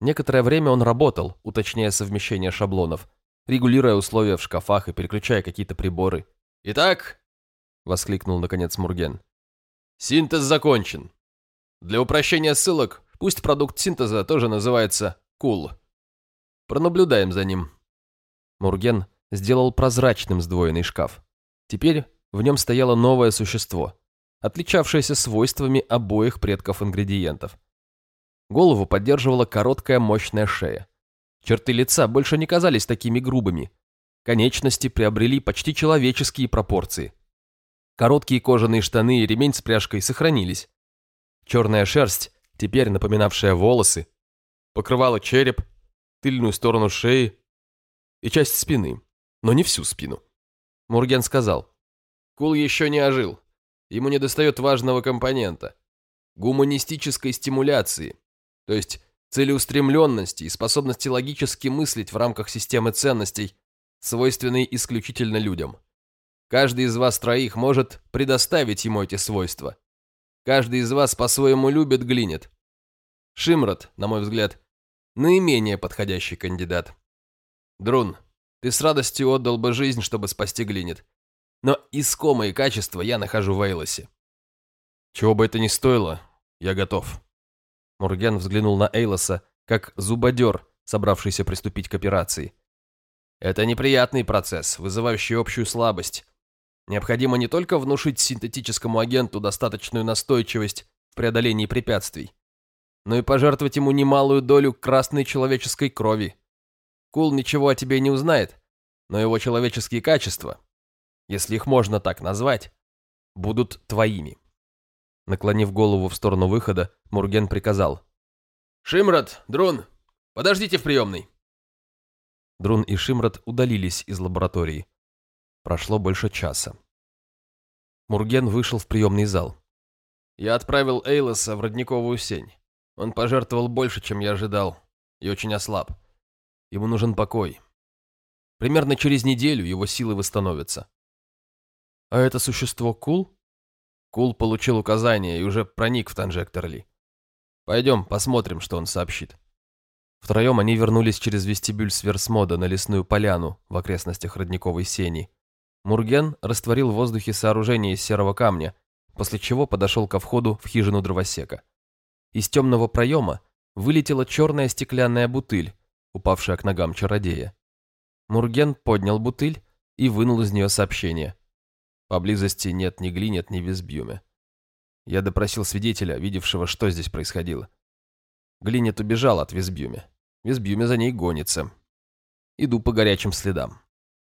Некоторое время он работал, уточняя совмещение шаблонов, регулируя условия в шкафах и переключая какие-то приборы. «Итак», — воскликнул наконец Мурген, — «синтез закончен. Для упрощения ссылок пусть продукт синтеза тоже называется кул. Пронаблюдаем за ним». Мурген сделал прозрачным сдвоенный шкаф. Теперь в нем стояло новое существо, отличавшееся свойствами обоих предков ингредиентов. Голову поддерживала короткая мощная шея. Черты лица больше не казались такими грубыми. Конечности приобрели почти человеческие пропорции. Короткие кожаные штаны и ремень с пряжкой сохранились. Черная шерсть, теперь напоминавшая волосы, покрывала череп, тыльную сторону шеи и часть спины, но не всю спину. Мурген сказал, «Кул еще не ожил. Ему недостает важного компонента – гуманистической стимуляции, то есть целеустремленности и способности логически мыслить в рамках системы ценностей, свойственной исключительно людям. Каждый из вас троих может предоставить ему эти свойства. Каждый из вас по-своему любит глинет. Шимрот, на мой взгляд, наименее подходящий кандидат. Друн, ты с радостью отдал бы жизнь, чтобы спасти глинет. Но искомые качества я нахожу в Эйлосе. Чего бы это ни стоило, я готов. Мурген взглянул на Эйлоса, как зубодер, собравшийся приступить к операции. Это неприятный процесс, вызывающий общую слабость. Необходимо не только внушить синтетическому агенту достаточную настойчивость в преодолении препятствий, но и пожертвовать ему немалую долю красной человеческой крови. Кул ничего о тебе не узнает, но его человеческие качества, если их можно так назвать, будут твоими. Наклонив голову в сторону выхода, Мурген приказал. «Шимрад, Друн, подождите в приемной!» Друн и Шимрад удалились из лаборатории. Прошло больше часа. Мурген вышел в приемный зал. «Я отправил Эйлоса в родниковую сень. Он пожертвовал больше, чем я ожидал, и очень ослаб. Ему нужен покой. Примерно через неделю его силы восстановятся. А это существо Кул? Кул получил указание и уже проник в Танжекторли. Пойдем, посмотрим, что он сообщит. Втроем они вернулись через вестибюль Сверсмода на лесную поляну в окрестностях родниковой сени. Мурген растворил в воздухе сооружение из серого камня, после чего подошел ко входу в хижину дровосека. Из темного проема вылетела черная стеклянная бутыль, упавшая к ногам чародея. Мурген поднял бутыль и вынул из нее сообщение. Поблизости нет ни глинет, ни визбьюме. Я допросил свидетеля, видевшего, что здесь происходило. Глинет убежал от Визбьюме. Визбьюме за ней гонится. Иду по горячим следам.